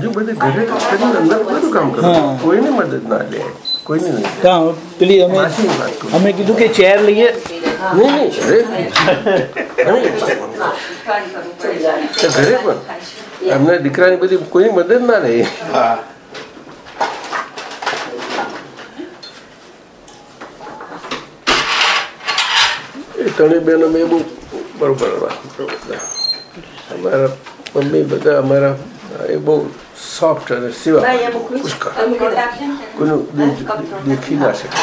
હજુ બધે ઘરે અંદર બધું કામ કરો. કોઈને મદદ ના લે. કોઈને નહીં પેલી અમે કીધું કે ચેર લઈએ. નહીં નહીં ઘરે નહીં. તો ઘરે પણ. એમના દીકરાની બધી કોઈની મદદ ના લે. એ ત્રણેય બહેનો મેં બહુ બરોબર. અમારા મમ્મી બધા અમારા એ બહુ સોફ્ટ અને સિવા પુષ્કળ કોઈનું દિલ દેખી ના શકે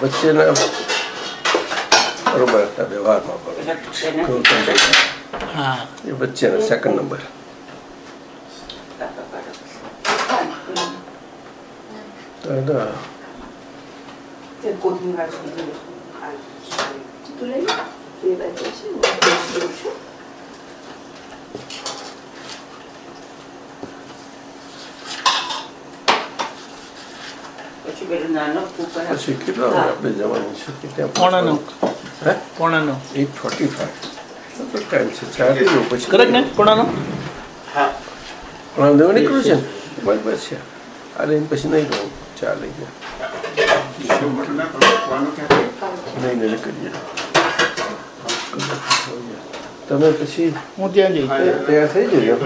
વચ્ચેના બરોબર હતા વ્યવહારમાં પણ ગૌતમભાઈ હા એ વચ્ચેના સેકન્ડ નંબર દાદા પછી કેટલા આપણે જવાનું છે? કે ત્યાં પોણાનો હે? પોણાનો એટ ફોર્ટી ફાઈવ ટાઈમ છે? ચાર દિવસ પછી કરેક્ટ ને? પણ દેવા નીકળ્યું છે? બસ બસ છે. આ લઈને પછી નહીં રહું ચા લઈ ગયા નહીં નહીં કરીએ. તમે પછી હું ત્યાં જઈ તૈયાર થઈ જજો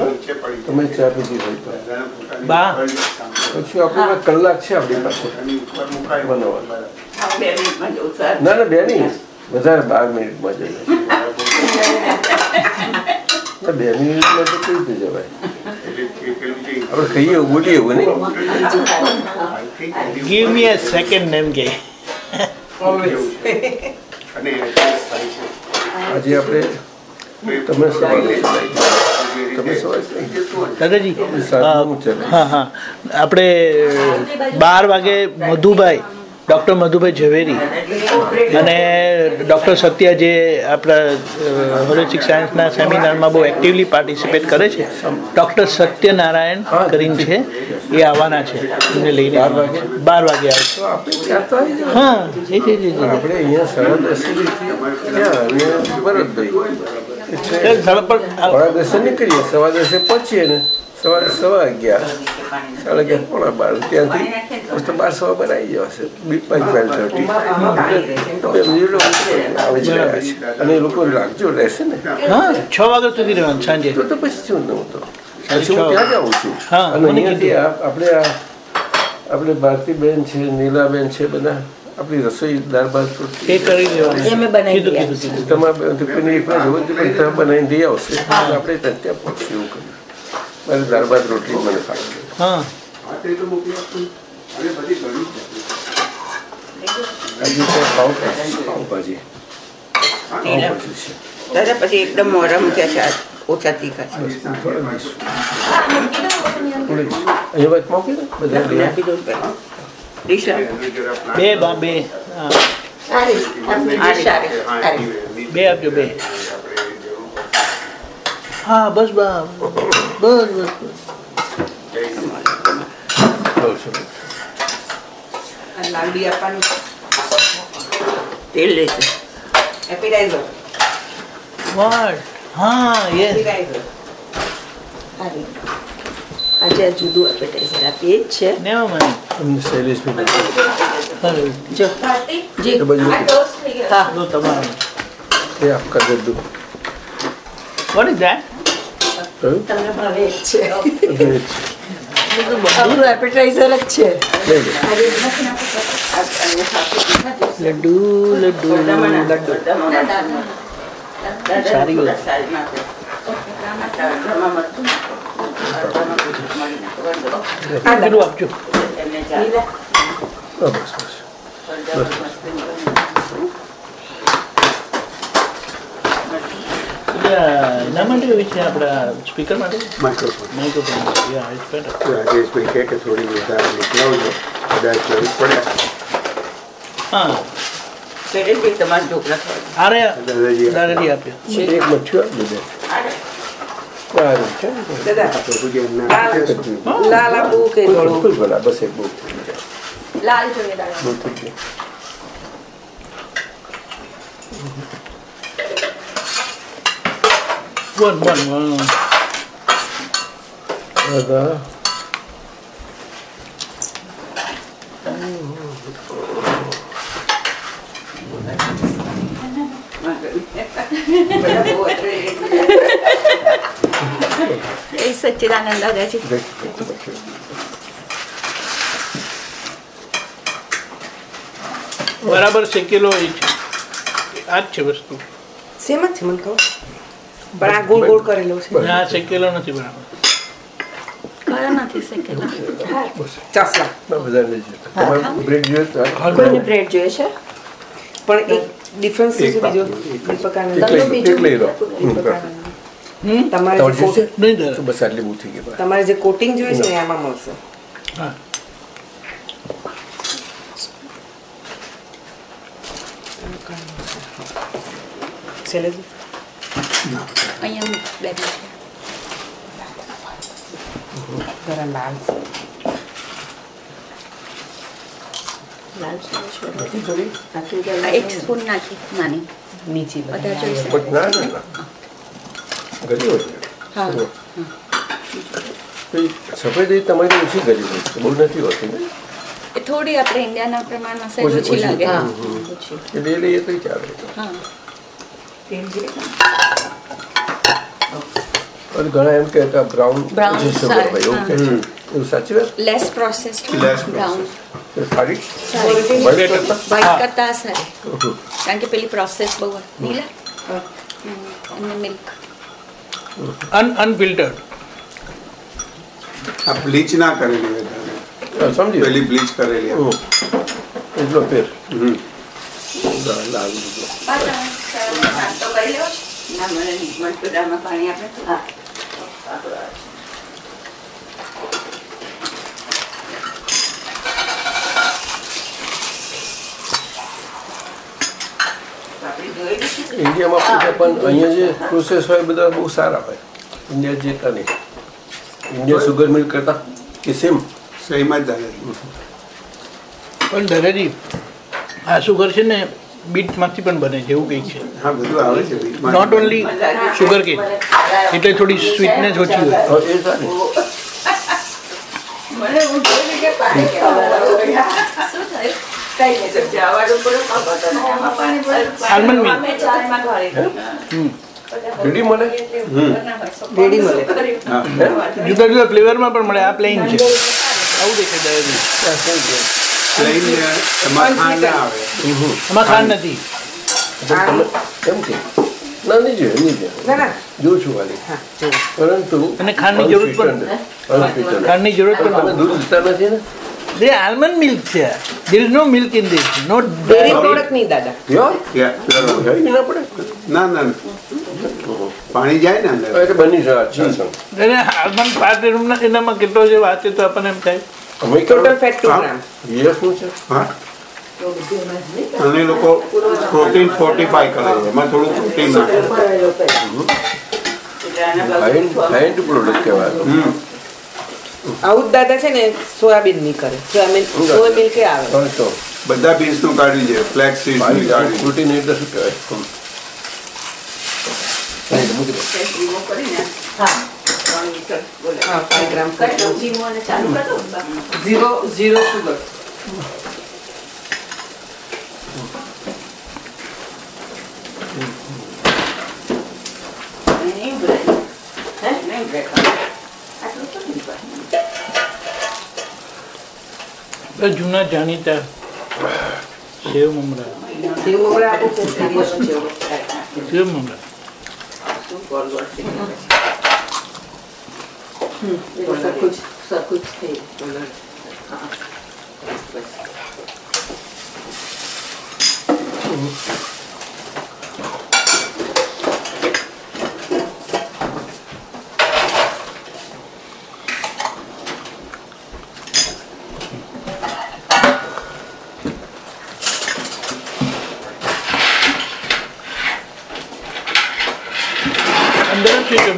તમે ચા પીધી હોય તો. બા. પછી આપણે કલાક છે આપણી પાસે. બનાવવાનું ના ના બે નહીં. વધારે બાર મિનિટમાં જઈએ બે મિનિટમાં તો કઈ રીતે જવાય? આપણે કહીએ બોલીએ એવું give me a second name કે. આજે આપણે તમે દાદાજી સાતમું હા હા. આપણે બાર વાગે મધુભાઈ ડૉક્ટર મધુભાઈ ઝવેરી અને ડૉક્ટર સત્ય જે આપણા હોલિસ્ટિક સાયન્સના સેમિનારમાં બહુ એક્ટિવલી પાર્ટિસિપેટ કરે છે ડૉક્ટર સત્યનારાયણ કરીને છે એ આવવાના છે એમને લઈને બાર વાગે? આવે. હા જી જી જી આપણે અહીંયા સાડા એટલે સાડા દસે નીકળીએ સવા દસે પહોંચીએ ને સવારે સવા અગિયાર. સાડા અગિયાર પોણા બાર. ત્યાંથી મસ્ત બાર સવા બાર આવી જવાશે. બી પાંચ પાંચ થર્ટી. અને લોકો રાખજો રહેશે ને. હા છ વાગ્યા સુધી રહેવાનું સાંજે. તો તો પછી શું નવું તો? પછી હું ત્યાં જાઉં છું. અને અહીંયાથી આ- આપણે આ આપણે ભારતીબેન છે નીલાબેન છે બધા. આપણી રસોઈ દાળ ભાત એ કરી દેવાનું. અમે બનાવી કીધું દઈએ. કીધું કીધું. કોઈને એકલા જવું પણ ત્યાં બનાવીને દઈ આવશે. આપણે ત્યાં ત્યાં પહોંચીએ એવું કર્યું મારે દાળ ભાત રોટલી મને ખાવી હા. પાઉંભાજી દાદા પછી એકદમ મોરમ થયા છે આ. ઓછા તીખા છે. વાત મૂકી બધા આપી દઉં પહેલા. ડીશા બે બા બે. હા. સારી સારી સારી બે આપજો બે. હા બસ બા. બસ બસ. લાડુ આપવાનું. તેલ લેશે. એપિટાઇઝર What? હા યસ. એપિટાઇઝર સારી આજે આ જુદું એપેટાઇઝર આપીએ જ છે જો. જી. હા તમારું. એ આપકા દદ્દુ વોટ ઇઝ ધેટ તમને ભાવે છે. જ. એપેટાઇઝર જ છે. લડ્ડુ લડ્ડુ લડ્ડુ. સારી વાત. સારી નાખો. અડધામાં મરચું, અડધામાં મરી નાખો. પેલું આપજો એમને ચા. હા, બસ બસ અડધામાં મસ્તી કરી નાખો. એટલે એના માટે હોય છે આપણા સ્પીકર માટે માઇક્રોફોન માઇક્રોફોન યા ઇટ્સ બેટર રાજેશભાઈ કહે કે થોડી વધારે મોકલાવજો કદાચ જરૂર પડે હા શૈલેષભાઈ, તમારા ઢોકળા ખવાય. આરે દાદાજી દાદાજી આપ્યો એક મઠ્ઠું આપી દે સારું છે ને? દાદા, તો સુધી એમને લાલ આપવું કે ધોળું? બિલકુલ ભલા બસ એક બહુ થઈ જાય લાલ જોઈએ બધા એ સચ્ચિદાનંદ દાદાજી બરાબર શેકેલો એ છે. આ જ છે વસ્તુ. સેમ જ છે મને કહો પણ આ ગોળ ગોળ કરેલો છે. આ શેકેલો નથી બરાબર. કયો નથી શેકેલા ચાસલા બધાને છે તમારે બ્રેડ જોઈએ કોઈને બ્રેડ જોઈએ છે? પણ એક ડિફરન્સ છે બીજો. દીપકાનંદ એક બીજો એક લઈ લો. હમ તમારે નહીં તો બસ આટલી બહુ થઈ ગઈ તમારે જે કોટિંગ જોઈએ છે એમાં મળશે. હા. શૈલેષ અહીંયા બે જરા લાલ. લાલ આ એક સ્પૂન નાખી નાની નીચે બધા ના ના ના ગળી હોય છે. હા તો એ સફેદ એ તમારી ઓછી ગળી હોય છે બહુ નથી હોતી ને એ થોડી આપણે ઇન્ડિયાના પ્રમાણમાં સહેજ ઓછી- ઓછી ઓછી. લાગે હા. એટલે એ લઈએ તો ચાલે હા અને ઘણા એમ કે કે બ્રાઉન Brown ઓછી sugar સારી, હોય એવું કે છે એવું સાચી વાત લેસ પ્રોસેસ્ડ Less બ્રાઉન તો સારી સારી White કરતાં? વ્હાઈટ કરતા સારી કારણ કે પેલી પ્રોસેસ બહુ હોય. નીલા અને મિલ્ક અન અનફિલ્ટર્ડ આ બ્લીચ ના કરેલી સમજી પેલી બ્લીચ કરેલી. એટલો ફેર હમ. લાલ લાલ બધું. નાસ્તો કરી લેવો છે ના મને મટકુદામાં પાણી આપણે હા ઇન્ડિયામાં પૂછે પણ અહીંયા જે પ્રોસેસ હોય એ બધા બહુ સારા હોય. ઇન્ડિયા જેતા નહીં ઇન્ડિયા સુગર મિલ્ક કરતા કે સેમ સેમ જ દાદા પણ દાદાજી આ સુગર છે ને બીટમાંથી પણ બને છે એવું કંઈક છે. હા બધું આવે છે. નોટ ઓનલી સુગર કેન એટલે થોડી સ્વીટનેસ ઓછી હોય. એ સારી. મને હું જોઈ લીધે પાણી કે શું થયું? રેડી મળે? રેડી મળે. જુદા જુદા ફ્લેવરમાં પણ મળે. આ પ્લેન છે. આવું દેખાય એમાં ખાંડ ના આવે. એમાં ખાંડ નથી. કેમ છે ના નહીં જોઈએ નહીં જોઈએ. ના ના. જોઉં છું ખાલી. પરંતુ અને ખાંડની જરૂર પણ ખાંડની જરૂર પણ દૂધ લેતા નથી ને? દે આલમંડ મિલ્ક છે there is no milk in this no dairy product નહીં દાદા. Yeah, ના પડે ના ના પાણી જાય ને અંદર એટલે બની જાય અચ્છા અને આલમંડ પાર્ટ રૂમના એનામાં કેટલો છે વાત તો આપણને એમ થાય. ટોટલ ફેટ ટુ હા. ગ્રામ યસ શું છે? હા. અને લોકો પ્રોટીન ફોર્ટીફાઈ કરે છે. એમાં થોડું પ્રોટીન નાખે. હાઈન્ડ પ્રોડક્ટ કહેવાય. હમ. આવું દાદા છે ને સોયાબીનની કરે સોયાબીન સોયા મિલ્ક એ આવે તો બધા બીજનું કાઢી લે ફ્લેક્સ સીડનું કાઢ્યું પ્રોટીન એટલે શું કહેવાય હમ. સાઈડ મૂકી દો. હા જૂના જાણીતા સેવ મમરા. સેવ મમરા આપું છે સેવ મમરા. સરખું સરખું થઈ હા.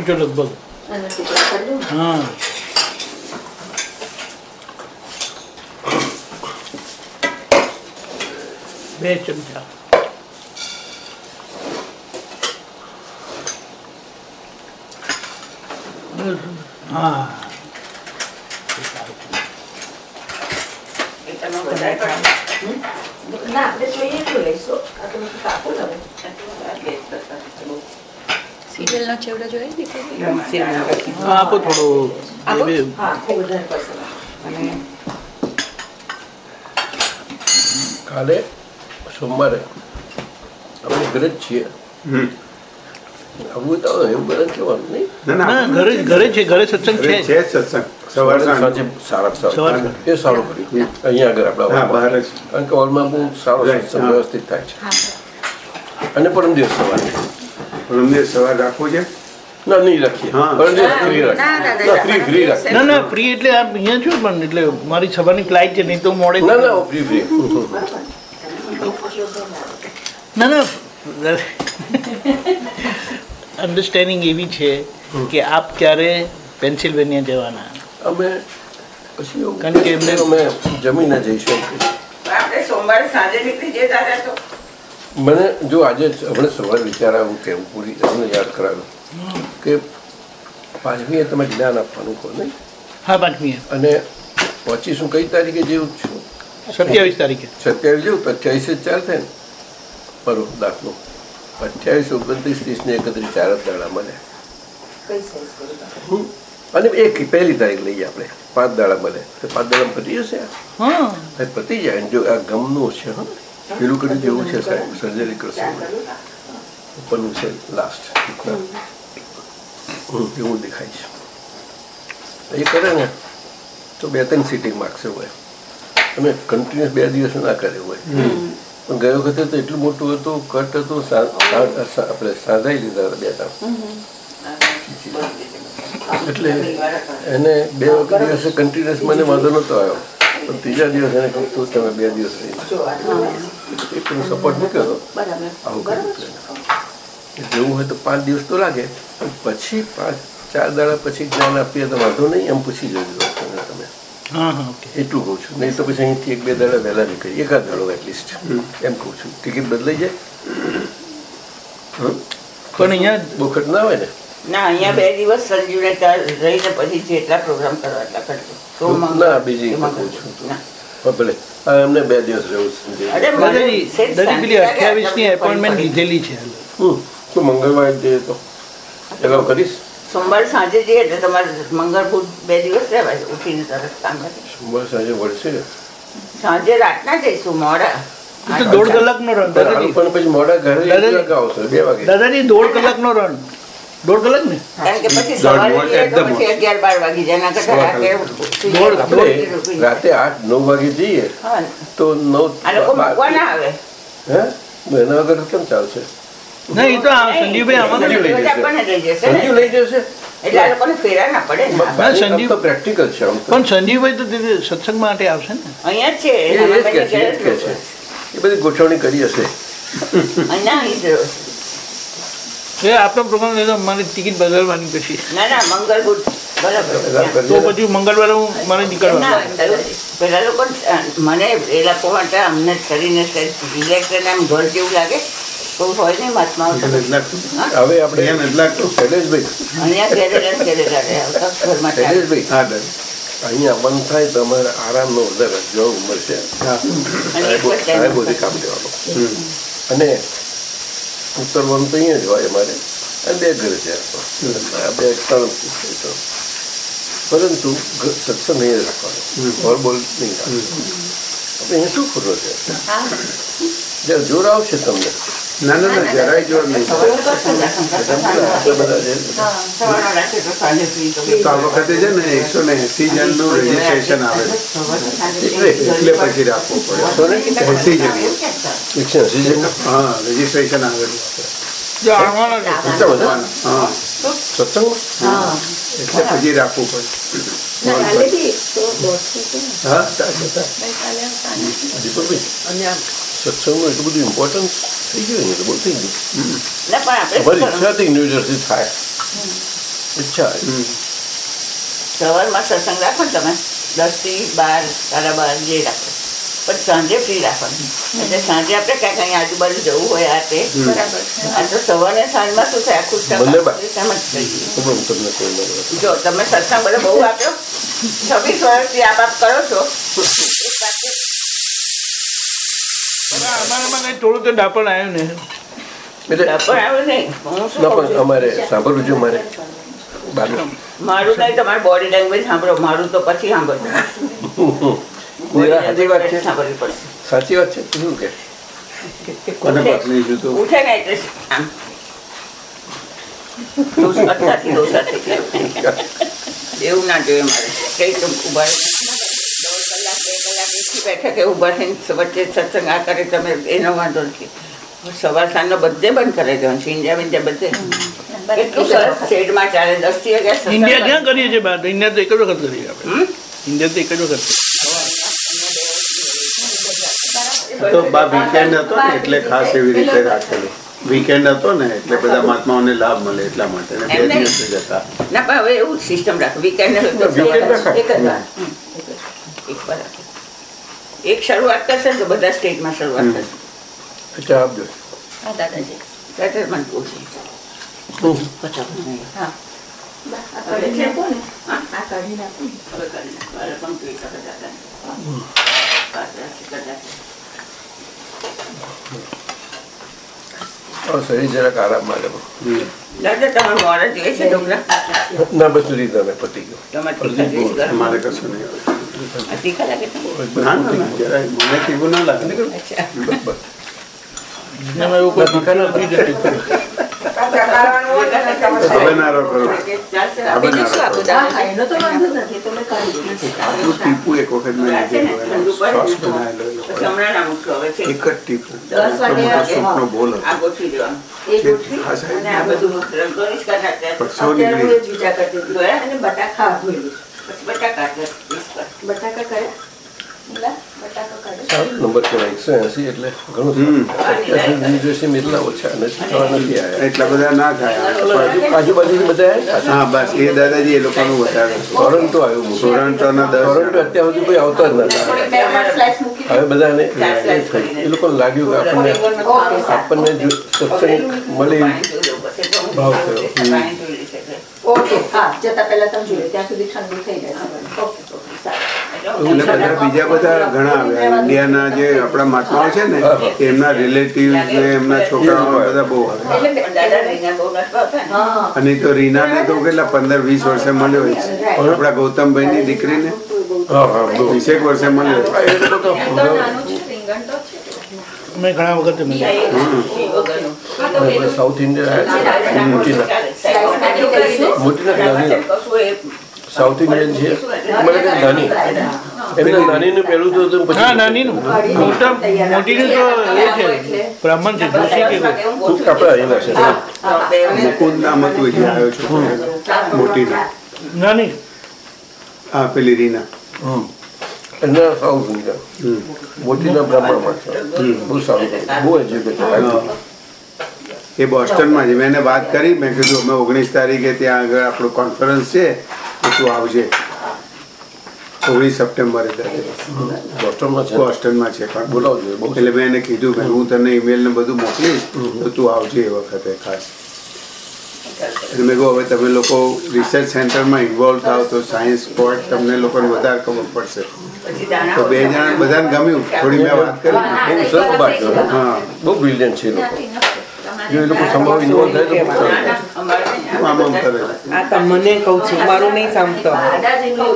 ટાઈમ છે લગભગ હા. બે ચમચા. હા. ના આપણે જોઈએ હવે. સિરિયલનો છેવડો જોઈ દીકરી? હા, આપો થોડો કાલે સોમવારે આપણે ઘરે જ છીએ. હમ. આવું તો એવું ઘરે કેવાનું નહીં. ઘરે જ ઘરે છે ઘરે સત્સંગ છે. છે સત્સંગ. સવારે સાંજ. સારા સવાર એ સારું કર્યું અહીંયા આગળ આપણા બહાર કારણ કે હોલમાં બહુ સારો સત્સંગ વ્યવસ્થિત થાય છે. અને પરમ દિવસ સવારે. રૂમને સવાર રાખવો છે? ના નહીં રાખીએ. હા. ફ્રી રાખીએ. ના, ના ફ્રી ફ્રી રાખીએ. ના ના ફ્રી એટલે આપ અહીંયા છો પણ એટલે મારી સવારની ફ્લાઇટ છે નહીં તો મોડે ના ના ફ્રી ફ્રી. ના ના અન્ડરસ્ટેન્ડિંગ એવી છે કે આપ ક્યારે પેન્સિલ્વેનિયા જવાના? અમે પછી કારણ કે એમને- અમે જમીને જઈશું. આપણે સોમવારે સાંજે નીકળી જઈએ દાદા તો. મને જો આજે હમણાં સવારે વિચાર આવ્યું કે હું પૂરી તમને યાદ કરાવ્યું કે પાંચમીએ તમે જ્ઞાન આપવાનું કહો નહીં? હા પાંચમી અને પચીસ હું કઈ તારીખે જેવું છું? સત્યાવીસ તારીખે. સત્યાવીસ જેવું તો અઠ્યાવીસ જ ચાર થાય ને. બરો દાખલો. અઠ્યાવીસ ઓગણત્રીસ ત્રીસ ને એકત્રીસ ચાર જ દાડા મળે. અને એક પહેલી તારીખ લઈએ આપણે. પાંચ દાડા મળે. તો પાંચ દાડા પતી જશે પતી જાય. જો આ ગમનું છે હા. પેલું કર્યું જેવું છે સાહેબ સર્જરી કરશે. ઉપરનું છે લાસ્ટ એવું દેખાય છે. એ કરે ને તો બે ત્રણ સિટિંગ માગશે હોય. તમે કન્ટિન્યુઅસ બે દિવસ ના કર્યું હોય. પણ ગયો વખતે તો એટલું મોટું હતું કટ હતું આપણે સાંધાઈ લીધા હતા બે ત્રણ. એટલે એને બે વખત દિવસે કન્ટિન્યુઅસ મને વાંધો નહોતો આવ્યો. પણ ત્રીજા દિવસ એને કહું તો તમે બે દિવસ રહી તમે સપોર્ટ નહીં કરો આવું કર્યું હતું જેવું હોય તો પાંચ દિવસ તો લાગે પણ પછી પાંચ ચાર દાડા પછી જ્ઞાન આપીએ તો વાંધો નહીં એમ પૂછી જજો તમે તમે હા હા એટલું કહું છું નહીં તો પછી અહીંથી એક બે દાડા વહેલા નીકળી એકાદ દાડો એટલીસ્ટ એમ કહું છું ટિકિટ બદલાઈ જાય હમ? પણ અહીંયા બોખટ ના હોય ને ના અહીંયા બે દિવસ સંજીવને ત્યાં રહીને પછી જેટલા પ્રોગ્રામ કરવા એટલા કરજો ના બીજી એમાં કહું છું. ના. ભલે એમને બે દિવસ રહેવું છે. અરે મને દાદાજી સેજ દાદી પેલી અઠ્યાવીસની એપોઇન્ટમેન્ટ ફરી ફરી. લીધેલી છે. તો મંગળવાર જઈએ તો? એગાઉ કરીશ? સોમવાર સાંજે જઈએ એટલે તમારે મંગળ બુધ બે દિવસ રહેવાય ઉઠીને તરત કામ નથી સોમવાર સાંજે વળશે? ને સાંજે રાતના જઈશું મોડા. તો દોઢ કલાકનો રન પણ પણ પછી મોડા ઘરે દાદાજી. દોઢ કલાકનો રન દોઢ કલાક ને? કારણ કે પછી સવારે મોડ જઈએ તો એકદમ પછી અગિયાર બાર વાગી જાય એના કરતાં રાતે આઠ નવ વાગે જઈએ તો નવ આ લોકો મૂકવા ના આવે. હે? એના વગર કેમ ચાલશે? ના એ તો સંજીવભાઈ આમાં લઈ જશે. આપણને લઈ જશે ને. સંજીવ લઈ જશે? એટલે આ લોકોને ફેરા ના પડે ને. હા, સંજીવ- તો પ્રેક્ટિકલ છે પણ સંજીવભાઈ તો સત્સંગ માટે આવશે ને? અહીંયા છે એ બધી ગોઠવણી કરી હશે. એ આપનો પ્રોગ્રામ લેતો મારે ટિકિટ બદલવાની પછી. ના ના મંગળ બુટ તો પછી મંગળવારે હું મને ના, નીકળવાનું પેલા લોકો મને એ લોકો માટે અમને શરીરને રિલેક્સ અને આમ ઘર જેવું લાગે. હોય હવે આપણે અહીંયા નથી લાગતું. શૈલેષભાઈ. અહીંયા ઘરમાં શૈલેષભાઈ હા આવવાનું થાય તો અમારે આરામનો વધારે જો મળશે જ કામ લેવાનું. અને ઉતરવાનું તો અહીંયા જ હોય અમારે. આ બે ઘર છે. આ બે ત્રણ પરંતુ સત્સંગ નહીં રાખવાનો. બોલ બોલ નહીં રાખવાનો. આપણે અહીંયા શું ખોટો છે? જ્યારે જોર આવશે તમને. ના ના ના જરાય જોર નહીં. તો આ વખતે છે ને એકસો ને એસી જણનું રજીસ્ટ્રેશન આવે એટલે- એટલે પછી રાખવું પડે. એસી જણ. એકસો એંસી જણા હા રજીસ્ટ્રેશન આવેલું. એટલા પછી રાખવું પડે. હા. સત્સંગનું એટલું બધું ઇમ્પોર્ટન્સ થઈ ગયું ને બહુ થઈ ગયું અમારી આપણે ન્યૂ જર્સી થાય ઈચ્છા સવારમાં સત્સંગ રાખો ને તમે દસથી બાર સાડા બાર જે રાખો પણ સાંજે ફ્રી રાખવાનું એટલે સાંજે આપણે ક્યાંક અહીં આજુબાજુ જવું હોય આ તે. બરાબર આ તો સવારે સાંજમાં શું થાય? આખું થઈ ગયું. કોઈ જો તમે સત્સંગ બધો બહુ આપ્યો. છવ્વીસ વર્ષથી આપ આપ કરો છો. થોડું તો ડાપણ આવ્યું ને. એટલે પણ આવ્યું નહીં હું શું ના છું? અમારે સાંભળવું છે મારે. મારું નહીં તમારી બોડી લેંગ્વેજ સાંભળો. મારું તો પછી સાંભળજો. સાચી વાત છે. સાચી વાત છે. શું કે? કોને પકડી તો? ઉઠે ને એટલે આમ. એવું ના જોઈએ મારે. કઈ ઊભા દોઢ કલાક બે કલાક એકથી ઊભા થઈને વચ્ચે સત્સંગ આ કરે તમે એનો વાંધો નથી. સવાર સાંજનો બધે બંધ કરે છે ઇન્ડિયા વિન્ડિયા બધે. કેટલું સરસ શેડમાં ચાલે દસથી અગિયાર ઇન્ડિયા ક્યાં કરીએ છીએ બાદ ઇન્ડિયા તો એક જ વખત કરીએ આપણે. ઇન્ડિયા તો એક જ વખત તો બા વીકેન્ડ હતો ને એટલે ખાસ એવી રીતે રાખેલું. વીકેન્ડ હતો ને એટલે બધા મહાત્માઓને લાભ મળે એટલા માટે ને બે દિવસ જતા. ના પણ હવે એવું સિસ્ટમ રાખો. વીકેન્ડ એક જ વાર. એક જ. એક શરૂઆત કરશે ને તો બધા સ્ટેટમાં શરૂઆત. થશે. અચ્છા આપજો હા દાદાજી. ત્યારે મને પૂછે. આ કાઢી નાખો ને. બસ રીત પતી ગયો. તમારે કશું નહીં. ના ના ના. ના ના ના ટીપું એક વખત ના. એક જ ટીપું. સૂપનો બોલ હતો. બટાકા બટાકા. કર્યા સારો નંબર કહેવાય એકસો એસી એટલે ઘણું હમ. એટલા ઓછા નથી થવા નથી આવ્યા એટલા બધા ના થાય. આજુ- આજુબાજુ બધા આવ્યા હા બસ એ દાદાજી એ લોકોનું વધારે. ટોરન્ટો આવ્યું મોટું ટોરન્ટોના દસ ટોરન્ટો. અત્યાર સુધી કોઈ આવતા જ મૂકી હવે બધાને ચાર થઈ એ લોકોને લાગ્યું કે આપણને આપણને જો સત્સંગ મળે. ભાવ થયો. ઓકે હા જતા પહેલા તમે જોયું ત્યાં સુધી ઠંડુ થઈ જાય ઓકે ઓકે. સારું એટલે બધા બીજા બધા ઘણા આવ્યા. ઇન્ડિયાના જે આપણા મહાત્માઓ છે ને એમના રિલેટિવ ને એમના છોકરાઓ બધા બહુ આવે. અને તો રીનાને તો કેટલા પંદર વીસ વર્ષે મળ્યો હોય આપણા ગૌતમભાઈ ની દીકરીને વીસેક વર્ષે મળ્યો આ એ લોકો તો નાનું છે રીંગણ તો છે. અમે ઘણા વખતે સાઉથ ઇન્ડિયન મોટીના ચાલે, સાઉથ ઇન્ડિયન છે. નાની. એમને નાનીનું પહેલું તો હા નાનીનું. મોટા મોટીનું તો એ છે બ્રાહ્મણ છે જોશી કે ખૂબ કાપડા અહીંના છે. મુકુંદ નામ હતું એટલે આવ્યો છું. મોટીના. નાની. હા પેલી રીના. હમ. એમના સાઉથ ઇન્ડિયન મોટીના બ્રાહ્મણમાં છે. બહુ સારું બહુ એજ્યુકેટેડ એ બોસ્ટનમાં છે મેં એને વાત કરી મેં કીધું અમે ઓગણીસ તારીખે ત્યાં આગળ આપણું કોન્ફરન્સ છે. તો આવજે ઓગણીસ સપ્ટેમ્બરે બોસ્ટનમાં છે? પણ બોલાવજો એટલે મેં એને કીધું કે હું તને ઈમેલ ને બધું મોકલીશ તો તું આવજે એ વખતે ખાસ. એટલે મેં કહું હવે તમે લોકો રિસર્ચ સેન્ટરમાં ઇન્વોલ્વ થાવ તો સાયન્સ સ્પોર્ટ તમને લોકોને વધારે ખબર પડશે. તો બે જણા બધાને ગમ્યું. થોડી મેં વાત કરી. બહુ સરસ વાત હા. બહુ બ્રિલિયન્ટ છે એ લોકો. જો એ લોકો સંભાવ થાય તો. આમ કરે આ તમને કહું છું મારું નહીં સાંભળતો.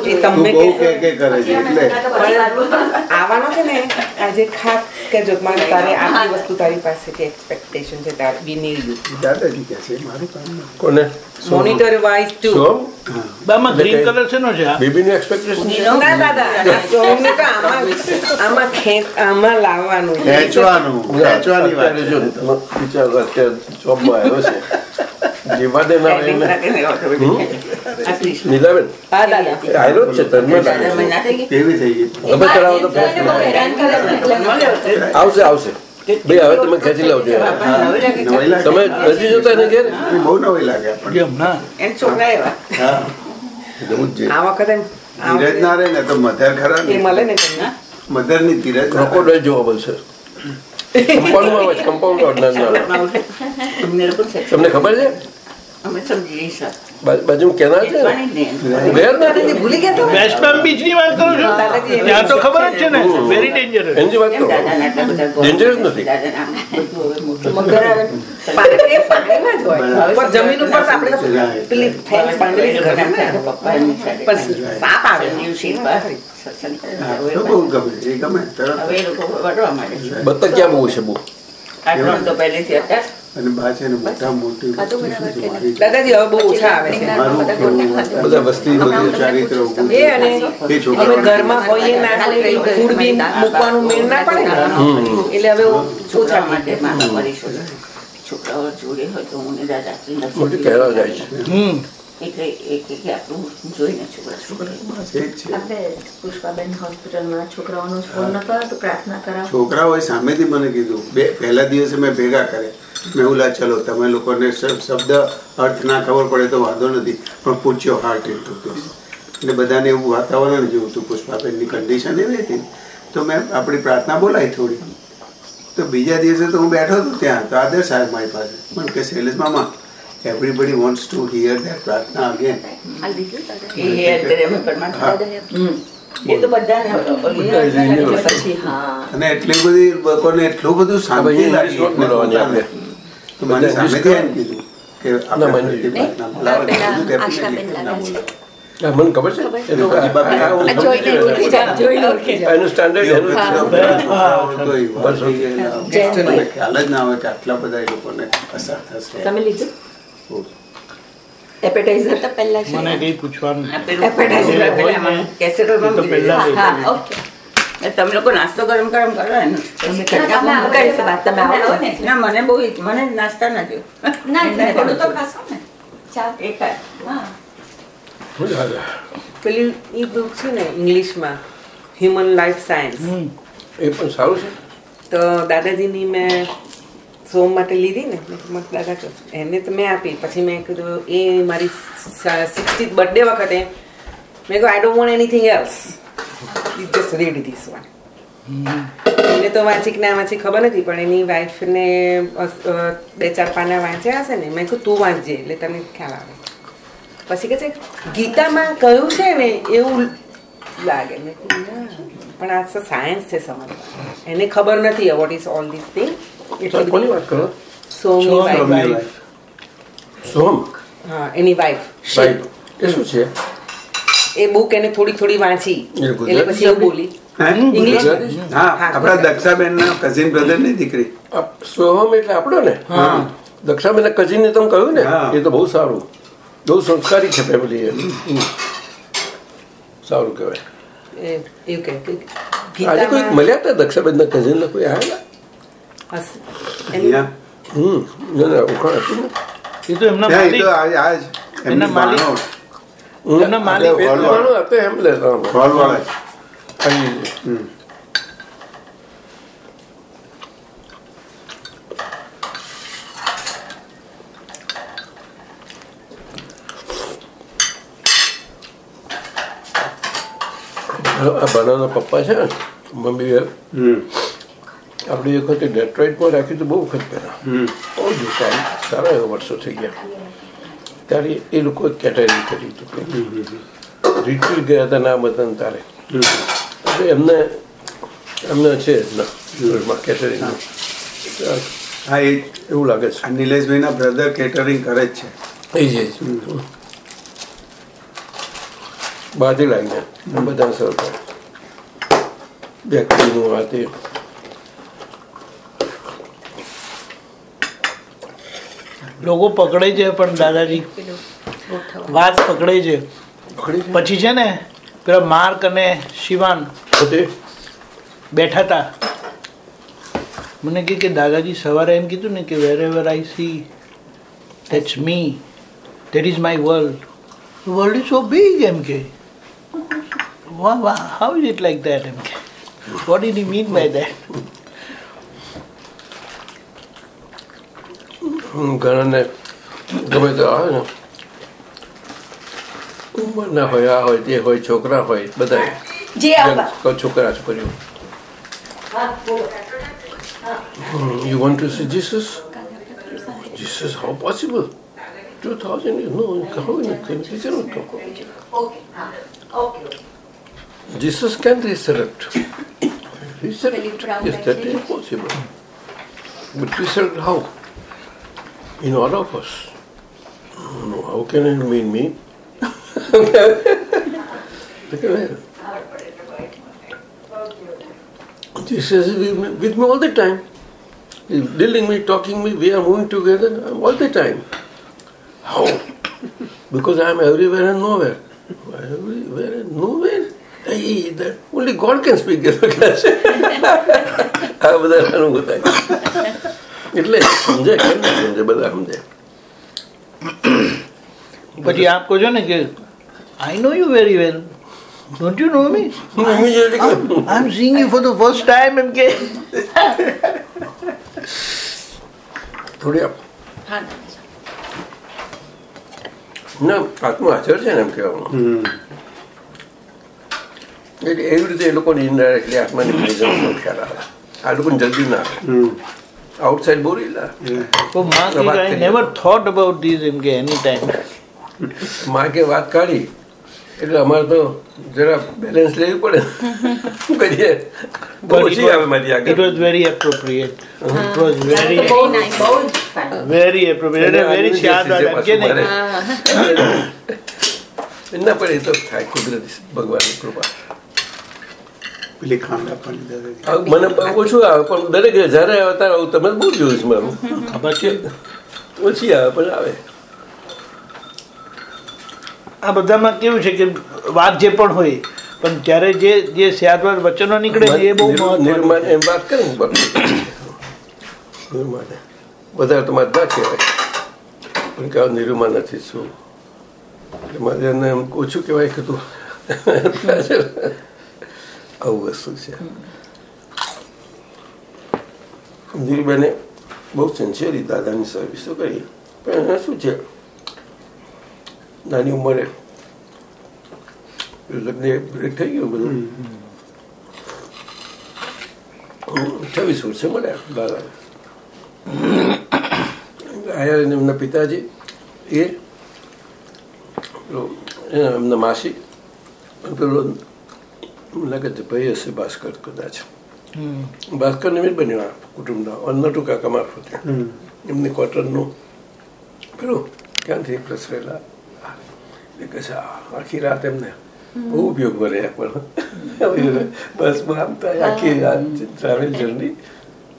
એ તમને બહુ કે કે કરે છે એટલે. આવવાનો છે ને આજે ખાસ કેજો મારે તારે આટલી વસ્તુ તારી પાસેથી એક્સપેક્ટેશન છે તાર નીડ યુ દાદાજી કહે છે મારું કામ કોને? મોનિટર વાઇઝ ટુ સોમ આમાં ગ્રીન કલર છે નો છે? બેબી બેબીનું એક્સપેક્ટેશન છે ના દાદા સોમને તો આમાં આમાં ખેંચ આમાં લાવવાનું. ખેંચવાનું ખેંચવાની વાત અત્યારે જો અત્યારે જોબમાં આવ્યો છે. ના? નીલાબેન? હા દાદા. આયરો છે થઈ ગયા? કેવી થઈ ગઈ? છે કરાવો તો છે છે. આવશે આવશે. ભાઈ હવે તમે ખેંચી લાવજો તમે નથી જોતા એને ઘેર બહુ નવી લાગે એમ ના? એને છોકરા એવા. જવું જ. છે આ વખતે ધીરજ ના રહે ને તો મધર ખરા એ ને મળે ને તમને? મધરની ધીરજ ક્રોકોડાઇલ જોવા મળશે કમ્પાઉન્ડમાં કમ્પાઉન્ડ તમને ખબર છે? અમે સમજી જઈ સર બા- બાજુમાં કેનાલ છે? ભૂલી ગયા તો? બીચની વાત કરો છો? ત્યાં તો ખબર જ છે ને. વેરી ડેન્જરસ એની વાત કરો. બધા? Dangerous નથી. બધું જમીન ઉપર આપણે પેલી ફેન્સ બાંધેલી. પણ સાપ આવે. બતક ક્યાં બહુ છે બહુ? આટલું તો પહેલેથી હતા. જ. અને બા છે ને મોટા મોટી દાદાજી હવે બહુ ઓછા આવે છે. બધા વસ્તી બધી ચારિત્ર એ અને એ અમે છોકરા ઘરમાં હોઈએ ના ફૂડ બી મૂકવાનું મેળ ના પડે ને? એટલે હવે છોકરા ઓછા માટે મારા પરિશું છોકરાઓ જોડે હોય તો હું દાદા મોટી કહેવા જાય છે. એટલે એ કે કે આપણું જોઈને છોકરા છોકરા બસ એ જ. છે આપણે પુષ્પાબેન હોસ્પિટલમાં છોકરાઓનો ફોન નતો આવ્યો તો પ્રાર્થના કરાવો. છોકરાઓએ સામેથી મને કીધું બે પહેલા દિવસે મેં ભેગા કરે મેં ઓલા ચલો તમે લોકોને શબ્દ અર્થ ના ખબર પડે તો વાંધો નથી પણ પૂછ્યો હાર્ટ ઇન્ટુ એટલે બધાને એવું વાતાવરણ જેવું હતું પુષ્પાબેનની કન્ડિશન એવી હતી. તો મેં આપણી પ્રાર્થના બોલાવી થોડી. તો બીજા દિવસે તો હું બેઠો હતો ત્યાં તો આદર સાહેબ મારી પાસે. મને કે શૈલેષ મામા everybody wants to hear that પ્રાર્થના again. એ તો બધાને પછી હા અને એટલી બધી લોકોને એટલું બધું શાંતિ હવે લાગી આપણે. તો મને સામેથી એમ કીધું કે આપણે મને ખબર છે? એનું સ્ટાન્ડર્ડ એનું ખ્યાલ જ ના હોય કે આટલા બધા એ લોકોને અસર થશે. તમે લીધું? એપેટાઇઝર તો પહેલા છે મને કઈ પૂછવાનું? આ પેલું પેલું તો પહેલા હા ઓકે. તમે લોકો નાસ્તો ગરમ ગરમ કરો એનું. તમે કરીશું વાત તમે આવો ને. ના મને બહુ મને નાસ્તા ના જો ના થોડું તો ખાશો ને. ચા. એ હા. પેલી ઈ બુક છે ને ઇંગ્લિશમાં હ્યુમન લાઈફ સાયન્સ હમ એ પણ સારું છે. તો દાદાજીની મેં સોમ માટે લીધી ને, મેં દાદા એને તો મેં આપી. પછી મેં કીધું, એ મારી સિક્સટી બર્થડે વખતે. મેં કહ્યું I don't want anything else just read this one એને તો વાંચી કે ના વાંચી ખબર નથી, પણ એની વાઈફને બે ચાર પાના વાંચ્યા હશે ને, મેં કહ્યું તું વાંચજે, એટલે તને ખ્યાલ આવે. પછી કે છે, ગીતામાં કયું છે ને, એવું લાગે. મેં પણ આ સાયન્સ છે સમજવા. એને ખબર નથી what is all this thing કોની વાત કરો સોમની વાઈફ. સોમ હા એની વાઈફ એ શું છે? એ બુક એને થોડી થોડી વાંચી. એટલે પછી એવું બોલી. હે? ઇંગ્લિશ હા આપણા દક્ષાબેનના કઝિન બ્રધરની દીકરી. સોહમ એટલે આપણો ને? હા. દક્ષાબેન કજીને તમે કહ્યું ને? હા. એ તો બહુ સારું. બહુ સંસ્કારી છે ફેમિલી સારું કહેવાય. એ- એવું કે આજે કોઈ ગીતામાં મળ્યા હતા દક્ષાબેનના કઝિનના કોઈ ના ના ઉખાણ એ તો એમના માલિક એમની માલિક. એમના માલિક એમ. આ બનાવના પપ્પા છે ને મમ્મી હમ. આપણી એક વખતે ડેટ્રોઇટમાં રાખ્યું તો બહુ વખત પહેલાં. બહુ જોતા સારા એવા વર્ષો થઈ ગયા. ત્યારે એ લોકો કેટેગરી કરી હતું રિટ્રીટ ગયા હતા ના બધા તારે. એટલે એમને એમને છે ના. કેટરિંગનું હા. એ એવું લાગે છે. નિલેશભાઈના બ્રધર કેટરિંગ કરે જ છે. એ જ. બહારથી લાવીને બધા સર્વ કરે બેકરીનું આ તે. લોકો પકડે છે પણ દાદાજી. વાત પકડે છે. પછી છે ને પેલા માર્ક અને શિવાન બેઠા હતા મને કહે કે દાદાજી સવારે એમ કીધું ને કે wherever I see that's me that is my world world is so big એમ કે. વાહ વાહ how is it like that એમ કે. What is he mean by that ઘણાને ગમે તો આવે ને ઉંમરના હોય આ હોય તે હોય છોકરા હોય બધા છોકરા છોકરીઓ હા બોલો Hmm, You want to see Jesus? Jesus, how possible? 2000 years? No, how in you cannot talk. Okay હા okay Jesus can In all of us. No, how can it mean me? Look at that. Jesus is with me, all the time. He's dealing me, talking me, we are moving together all the time. How? Because I am everywhere and nowhere. Everywhere and nowhere? Hey, that only God can speak this એટલે સમજે કેમ ના સમજે બધા સમજે. પછી આપ કહો છો ને કે I know you very well don't you know me. I am seeing you for the first time એમ કે. થોડી આપ. ના આત્મા હાજર છે ને એમ કહેવાનું. એટલે એવી રીતે એ લોકોને ઇનડાયરેક્ટલી આત્માની પ્રેઝન્સનો ખ્યાલ આવે. આ લોકોને જલ્દી ના આવે. હમ. Outside Yeah. Oh, Maa કે I never thought about this એમ કે એની ટાઈમમાં કે વાત કાઢી એટલે અમારે તો જરા બેલેન્સ લેવી પડે. શું કરીએ? બહુ ઓછી આવે મારી it was very appropriate it was very. Very appropriate very sharp કે નહીં ના પડે એ તો થાય કુદરતી ભગવાનની કૃપા. પેલી ખાંડ આપવાની મને બહુ ઓછું આવે પણ દરેક જ્યારે આવે ત્યારે આવું તમે બહુ જોયું છે મારું. ખબર છે? ઓછી આવે પણ આવે. આ બધામાં કેવું છે કે વાત જે પણ હોય પણ ત્યારે જે જે સ્યાદવાદ વચનો નીકળે છે એ બહુ નિર્માણ એમ વાત કરે. નિર્માણ વધારે તમારે ના કહેવાય. પણ કે આ નિર્માણ નથી શું? એટલે મારે એને એમ ઓછું કહેવાય કે તું આવું વસ્તુ છે. ધીરુબેને બહુ સિન્સિયરી દાદાની સર્વિસ તો કરી. પણ એને શું છે? નાની ઉંમરે લગ્ન બ્રેક થઈ ગયું બધું. છવ્વીસ વર્ષે મળ્યા દાદા આયા એમના પિતાજી, એ એમના માસી પેલો મને લાગે છે ભાઈ હશે ભાસ્કર કદાચ ભાસ્કર નિમિત્ત બન્યો આ કુટુંબના અન્નટુ કાકા મારફતે એમની ક્વાર્ટરનું પેલું ક્યાંથી પ્રસરેલા એ કહે છે "આ આખી રાત એમને બહુ ઉપયોગ રહ્યા પણ બસમાં આમ થાય આખી રાત ટ્રાવેલ જર્ની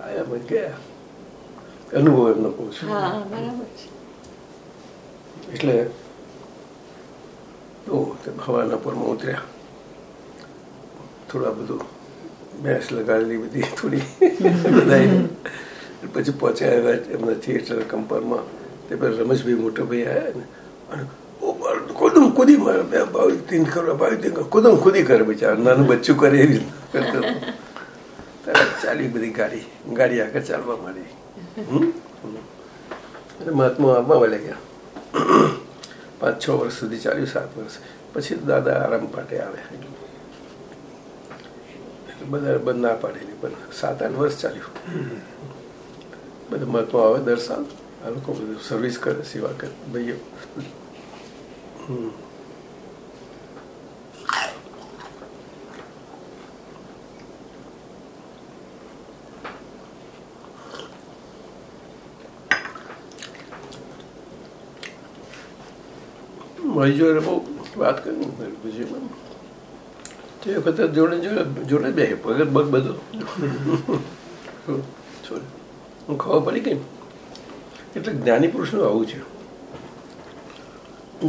આયા મેં ગયા અનુભવ એમનો કહું છું હા બરાબર છે એટલે તો તે હવાના પરમાં ઉતર્યા થોડા બધું ભેંસ લગાડેલી બધી થોડી બધાય પછી પહોંચ્યા આવ્યા એમના થિયેટર કંપરમાં. તે પછી રમેશભાઈ મોટો ભાઈ આવ્યા ને. અને કુદમ કુદી મારે. બે ભાવી તીન કરવા ભાવી તીન કુદમ કુદી કરે બિચારા. નાનું બચ્ચું કરે એવી ચાલી બધી ગાડી. ગાડી આગળ ચાલવા માંડી. અને મહાત્મા આવવા વળે ગયા. પાંચ, છ વર્ષ સુધી ચાલ્યું, સાત વર્ષ. પછી દાદા આરામ માટે આવે. બધા બંધ ના પાડેલી, પણ સાત આઠ વર્ષ ચાલ્યું. બધા મહત્વ આવે દર સાલ આ લોકો બધું સર્વિસ કરે, સેવા કરે, ભાઈઓ. હમ. બહુ વાત કરી ગુજીમાં તે વખતે જોડે જોડે જોડે બે પગત બગ બધો. હું ખબર પડી ગઈ? એટલે જ્ઞાની પુરુષનું આવું છે.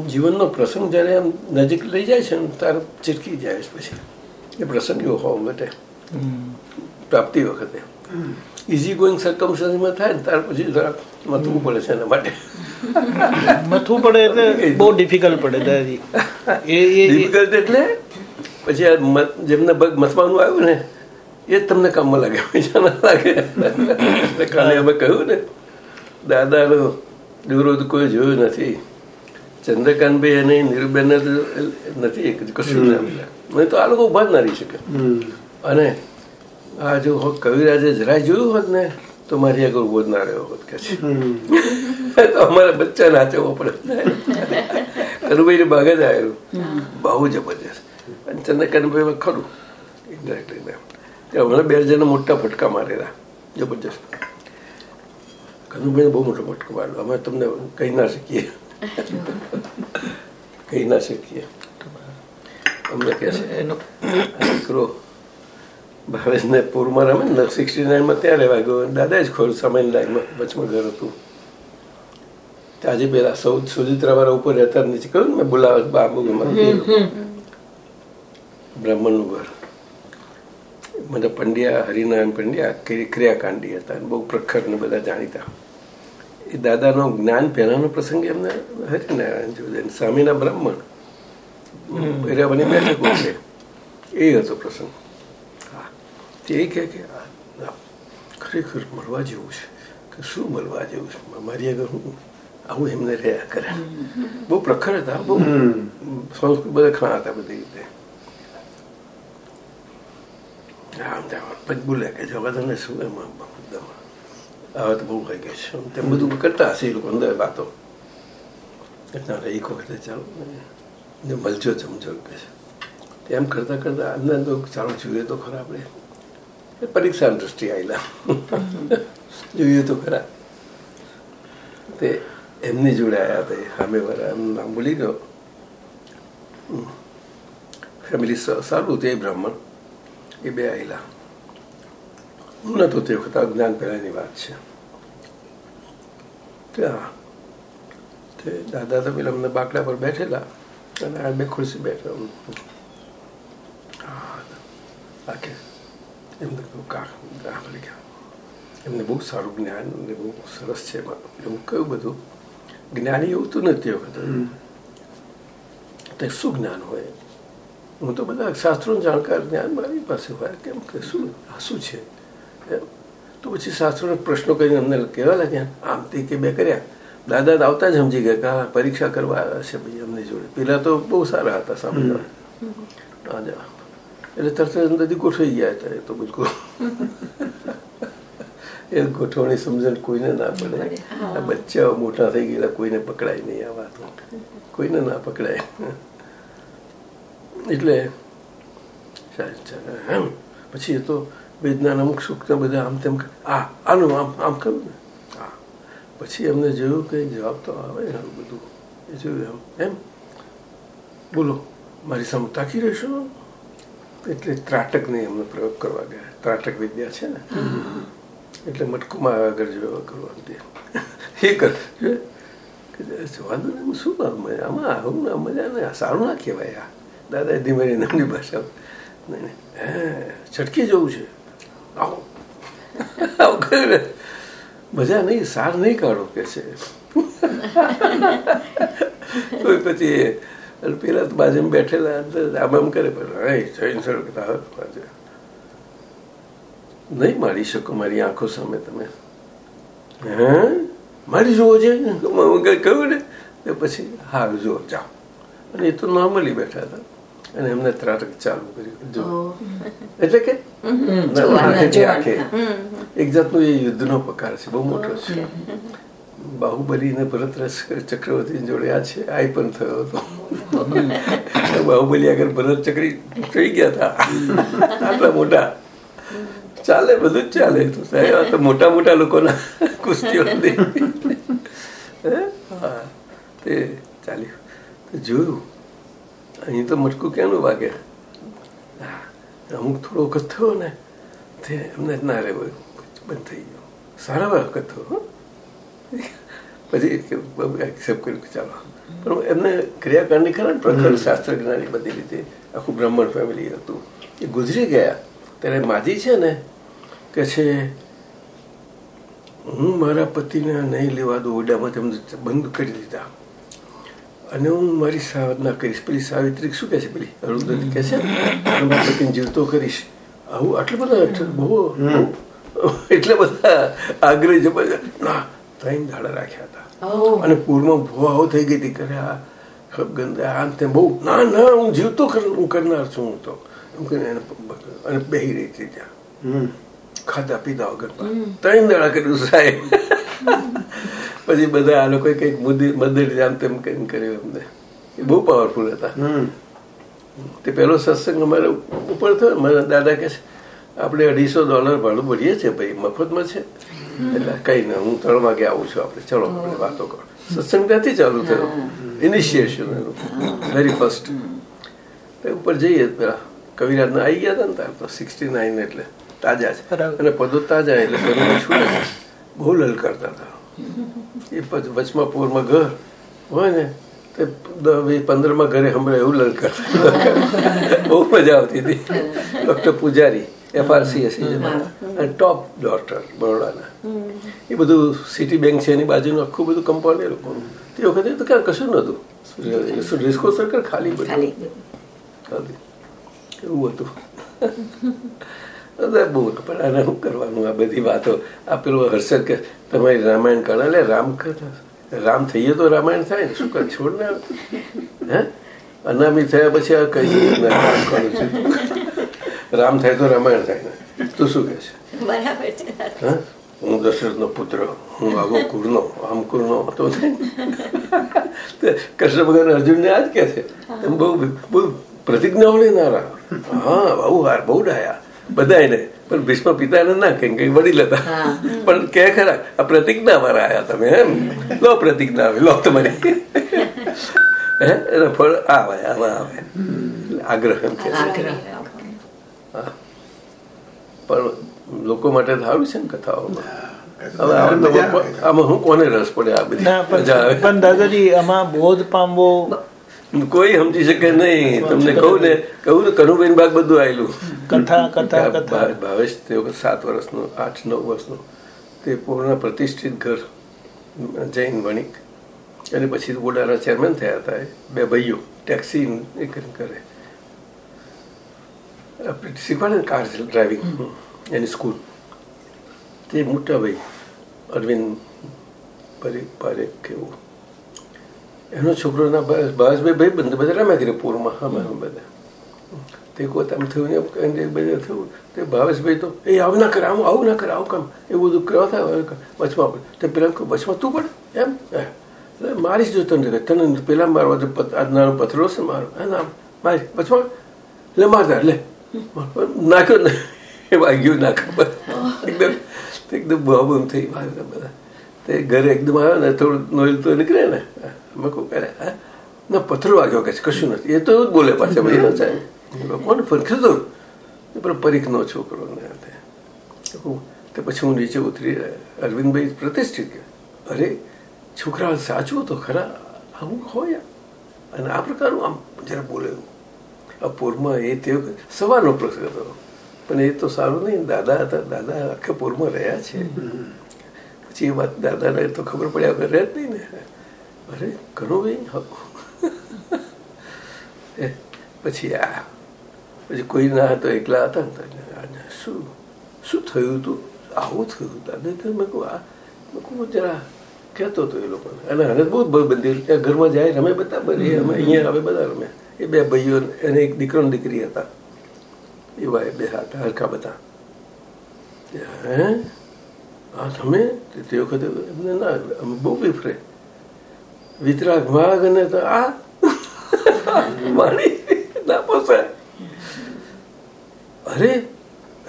જીવનનો પ્રસંગ જ્યારે આમ નજીક લઈ જાય છે ને ત્યારે ચીટકી જાય છે પછી. એ પ્રસંગ એવો હોવા માટે. પ્રાપ્તિ વખતે. ઇઝી ગોઈંગ સર્કમસ્ટન્સમાં થાય ને ત્યાર પછી જરાક મથવું પડે છે એના માટે. મથવું પડે એટલે બહુ ડિફિકલ્ટ પડે દાદી એ- ડિફિકલ્ટ એટલે પછી આ મત- જેમને બગ મથવાનું આવ્યું ને એ જ તમને કામમાં લાગે. બીજા ના લાગે. કાલે અમે કહ્યું ને દાદાનો વિરોધ કોઈ જોયું નથી. ચંદ્રકાંતભાઈ અને નિરુબેન નથી એક કશું નહીં તો આ લોકો ઊભા જ ના રહી શકે. અને આ જો હો- કવિરાજે જરાય જોયું હોત ને તો મારી આગળ ઊભો જ ના રહ્યો હોત કે છે. તો અમારા બચ્ચા નાચવો પડે. કરુભાઈ ને ભાગ જ આવેલું. બહુ જબરજસ્ત. અને ચંદ્રકાંતભાઈ ખરું. ઇન્ડાયરેક્ટલી ત્યાં હમણાં બે જણા મોટા ફટકા મારેલા. જબરજસ્ત. કનુભાઈ બહુ મોટો ફટકો મારેલો અમે તમને કહી ના શકીએ. કહી ના શકીએ. અમને કહે છે એનો દીકરો ભાવેશને પૂરમાં રમે ને સિક્સટી નાઇનમાં ત્યાં રહેવા ગયો. દાદા જ ખોર સમય લાઈનમાં વચમાં ઘર હતું. આજે પેલા સૌ સુજિત્રા વાળા ઉપર રહેતા જ નથી. કહ્યું મેં બોલાવે બાબુ બ્રાહ્મણનું ઘર. બધા પંડ્યા હરિનારાયણ પંડ્યા ક્રિ- ક્રિયાકાંડી હતા. અને બહુ પ્રખર ને બધા જાણીતા. એ દાદાનો જ્ઞાન પહેલાનો પ્રસંગ એમને હરિનારાયણ જોડે સ્વામીના બ્રાહ્મણ. ભૈરવની બેઠકો છે એ હતો પ્રસંગ. હા. તે એ કહે કે ખરેખર મળવા જેવું છે. કે શું મળવા જેવું છે? મારી આગળ હું આવું એમને રહ્યા કરે. બહુ પ્રખર હતા. બહુ સંસ્કૃત બધા ખરા હતા બધી રીતે. તેમ પછી બોલે કે જવા તને શું એમાં હવે તો બહુ થઈ ગઈ છે તેમ બધું કરતા હશે એ લોકો અંદર વાતો ના એક વખતે ચાલો ને મલજો સમજો કે છે એમ કરતા કરતા અંદર તો ચાલો જોઈએ તો ખરા આપણે પરીક્ષા દ્રષ્ટિ આવેલા જોઈએ તો ખરા તે એમની જોડે આવ્યા હતા સામે વાળા એમનું નામ ભૂલી ગયો ફેમિલી સારું તે બ્રાહ્મણ એ બે આવેલા હું નતો તે વખત આ જ્ઞાન પહેલાની વાત છે ત્યાં તે દાદા તો પેલા અમને બાકડા પર બેઠેલા અને આ બે ખુરશી બેઠેલા એમને ગયા બહુ સારું જ્ઞાન ને બહુ સરસ છે એવું કયું બધું જ્ઞાની એવું તો નથી વખત તે શું જ્ઞાન હોય હું તો બધા શાસ્ત્રોનું જાણકાર જ્ઞાન મારી પાસે હોય. કેમ કે શું? શું છે? તો પછી શાસ્ત્રોને પ્રશ્નો કરીને અમને કહેવા લાગ્યા આમ તે કે બે કર્યા. દાદા આવતા જ સમજી ગયા કે હા પરીક્ષા કરવા આવ્યા છે ભાઈ અમને જોડે. પેલા તો બહુ સારા હતા સાંભળવા એટલે તરત અંદરથી ગોઠવાઈ ગયા હતા એ તો બિલકુલ એ ગોઠવણી સમજણ કોઈને ના પડે. આ બચ્ચાઓ મોટા થઈ ગયેલા કોઈને પકડાય નહીં આ વાતો. કોઈને ના પકડાય. એટલે એમ પછી એ તો વેદના અમુક સુખના બધા આમ તેમ આ, આનું આમ આમ કહ્યું ને? હા પછી એમને જોયું કે જવાબ તો આવે ને આવું બધું. એ જોયું એમ. એમ? બોલો, મારી સામે તાકી રહેશો? એટલે ત્રાટકને એમને પ્રયોગ કરવા ગયા. ત્રાટક વિદ્યા છે ને? એટલે મટકુમાં આગળ જોયો કરવાનું એ કર. જવા દો ને શું આમાં આવું ના મજા ને સારું ના કહેવાય આ. દાદા ધીમે નામની ભાષા. નહીં છટકી જવું છે. આવો. મજા નહીં, સાર નહીં કાઢો, કે છે. પછી પેલા તો બાજુમાં બેઠેલા આમ આમ કરે, પણ જૈન સર નહીં મારી શકો મારી આંખો સામે તમે. હે? મારી જુઓ છે કહ્યું ને પછી, હા, જુઓ, જાઓ. અને એ તો નોર્મલી બેઠા હતા. અને એમને ત્રાટક ચાલુ કર્યું. જો. એટલે કે? આખે એક જાતનો એ યુદ્ધનો પ્રકાર છે બહુ મોટો છે. બાહુબલી ને ભરત ચક્રવર્તી જોડે આ છે આ પણ થયો હતો. બાહુબલી આગળ ભરત ચક્રી થઈ ગયા હતા. આટલા મોટા. ચાલે બધું જ ચાલે. તો સાહેબ તો મોટા મોટા લોકોના કુસ્તીઓ હા તે ચાલ્યું. તો જોયું. અહીં તો મટકું ક્યાંનું વાગે? અમુક થોડો વખત થયો ને તે એમને ના રે બંધ. થઈ ગયો. સારા વખત થયો પછી એક્સેપ્ટ કર્યું કે ચાલો. પણ એમને ક્રિયાકાંડની ખરા પ્રખર શાસ્ત્ર જ્ઞાની બધી રીતે આખું બ્રાહ્મણ ફેમિલી હતું. એ ગુજરી ગયા. ત્યારે માજી છે ને કે છે હું મારા પતિને નહીં લેવા દઉં ઓરડામાં તેમને બંધ કરી દીધા. અને હું મારી સાધના કરીશ પેલી સાવિત્રી શું કહે છે પેલી? અરુંધતી કહે છે મારા પતિને જીવતો કરીશ. આવું આટલા બધા બહુ એટલા બધા આગ્રહ જબરજસ્ત ના ત્રણ દાડા રાખ્યા હતા. અને પૂરમાં ભોવાઓ થઈ ગઈ હતી કરે આ ગંદા આમ તેમ બહુ ના ના હું જીવતો હું કરનાર છું હું તો. એમ કરીને એને અને બેહી રહી હતી ત્યાં. હમ. ખાધા પીધા વગર ત્રણ દાડા કર્યું સાહેબ. પછી બધા આ લોકોએ કંઈક મુદ્દે મદદ આમ તેમ કરીને કર્યું અમને એ બહુ પાવરફુલ હતા. હમ. તે પહેલો સત્સંગ અમારે ઉપર થયો મારા દાદા કહે છે આપણે અઢીસો ડોલર ભાડું ભરીએ છીએ ભાઈ મફતમાં છે. એટલે કઈ ના હું ત્રણ વાગે આવું છું આપણે ચલો આપણે વાતો કરો. સત્સંગ ત્યાંથી ચાલુ થયો. ઇનિશિએશન વેરી ફર્સ્ટ ઉપર જઈએ પેલા. કવિરાજના આવી ગયા હતા ને તાર તો સિક્સટી નાઇન એટલે તાજા છે. અને પદો તાજા એટલે પદો છૂટે છે. બહુ લલકારતા હતા. એ વચમાં પોરમાં ઘર હોય ને તે પંદરમાં ઘરે હમણાં એવું લલકારતા બહુ મજા આવતી હતી. ડૉક્ટર પૂજારી એફઆરસી અને ટોપ ડોક્ટર બરોડાના. એ બધું સિટી બેંક છે એની બાજુનું આખું બધું કમ્પાઉન્ડ એ લોકોનું. તે વખતે તો ક્યાં કશું નહોતું. રિસ્કો સરકાર સર્કલ ખાલી બધું. ખાલી. એવું હતું. બહુ પણ આને શું કરવાનું આ બધી વાતો? આ પેલું હર્ષદ કે તમારી રામાયણ કળા એટલે રામ કથા રામ થઈએ તો રામાયણ થાય ને શું કર છોડ ને હે? અનામી થયા પછી આ કહી રામ કરું છું. રામ થાય તો રામાયણ થાય ને. તું શું કહે છે? બરાબર છે. હું? દશરથનો પુત્ર હું આવો કુરનો આમ કુરનો હતો તે કૃષ્ણ ભગવાન અર્જુનને આ જ કહે છે. એમ બહુ બહુ પ્રતિજ્ઞાઓ લેનારા હા બહુ હાર બહુ ડાયા. બધાને પણ ભીષ્મ પિતાને ના કે વડીલ હતા. પણ કે ખરા આ પ્રતિજ્ઞા મારા આવ્યા તમે એમ? લો પ્રતિજ્ઞા આવે લો તમારી. હે? એના ફળ આવે આમાં આવે. આગ્રહ એમ કે પણ લોકો માટે તો સારું છે ને કથાઓમાં આમાં આવે. આમાં હું કોને રસ પડે આ બધી મજા આવે? પણ પણ દાદાજી આમાં બોધ પામવો કોઈ સમજી શકે નહીં. તમને કહું ને કહું ને કનુબેન બાગ બધું આવેલું કથા કથા કથા. ભાવેશ તે વખત સાત વર્ષનો આઠ નવ વર્ષનો તે પૂર્ણ પ્રતિષ્ઠિત ઘર જૈન વણિક. અને પછી બોડાના ચેરમેન થયા હતા બે ભાઈઓ ટેક્સી એ કરે. શીખવાડે ને કાર ડ્રાઇવિંગ. એની સ્કૂલ. તે મોટા ભાઈ અરવિંદ પારેખ કેવું એનો છોકરોના ભાવેશભાઈ ભાઈ બંધ બધા રમ્યા કરે પૂરમાં અમે બધા. તે કોઈ આમ થયું ને એમ થયું તે ભાવેશભાઈ તો એ આવું ના કરે આવું આવું ના કરે આવું કામ. એવું બધું કરવા થાય વચમાં પડે. તે પેલા વચમાં તું પડે? એમ. એટલે મારીશ જો તને તને પેલા મારવા તો આજ નાનો પથરો છે મારો હે ના મારી વચમાં? લે મારતા લે. નાખ્યો ને એ વાગ્યું નાખ્યો એકદમ એકદમ બહુ થઈ વાગ્યા બધા. તે ઘરે એકદમ આવે ને થોડું નોઈલ તો નીકળે ને. અમે કહું કરે ના, પથરો વાગ્યો કે કશું નથી. એ તો બોલે પાછા ભાઈ કોણ ફરખ્યું હતું પણ પરીખનો છોકરો ને તે. પછી હું નીચે ઉતરી, અરવિંદભાઈ પ્રતિષ્ઠિત કે, અરે છોકરા સાચું તો ખરા, આવું હોય. અને આ પ્રકારનું આમ જરા બોલે, આ પૂરમાં એ તે સવારનો પ્રસંગ હતો. પણ એ તો સારું નહીં. દાદા હતા, દાદા આખા પૂરમાં રહ્યા છે. પછી વાત દાદાને તો ખબર પડ્યા આપણે રહે જ નહીં ને? અરે, ઘણું ભાઈ પછી આ, પછી કોઈ ના હતો, એકલા હતા ને શું શું થયું હતું આવું થયું દાદા તો મેં કહું, આ, મેં કહું જરા કહેતો હતો એ લોકોને. અને હવે બહુ બંધી ત્યાં ઘરમાં જાય, રમે બધા બધી અમે અહીંયા આવે બધા રમે. એ બે ભાઈઓ એને એક દીકરો દીકરી હતા. એવા એ બે હતા, હરખા બધા. હે? હા તમે તે વખતે એમને ના અમે બહુ વિફરે. વિતરાગ માગ અને તો આ મારી ના પોસાય. અરે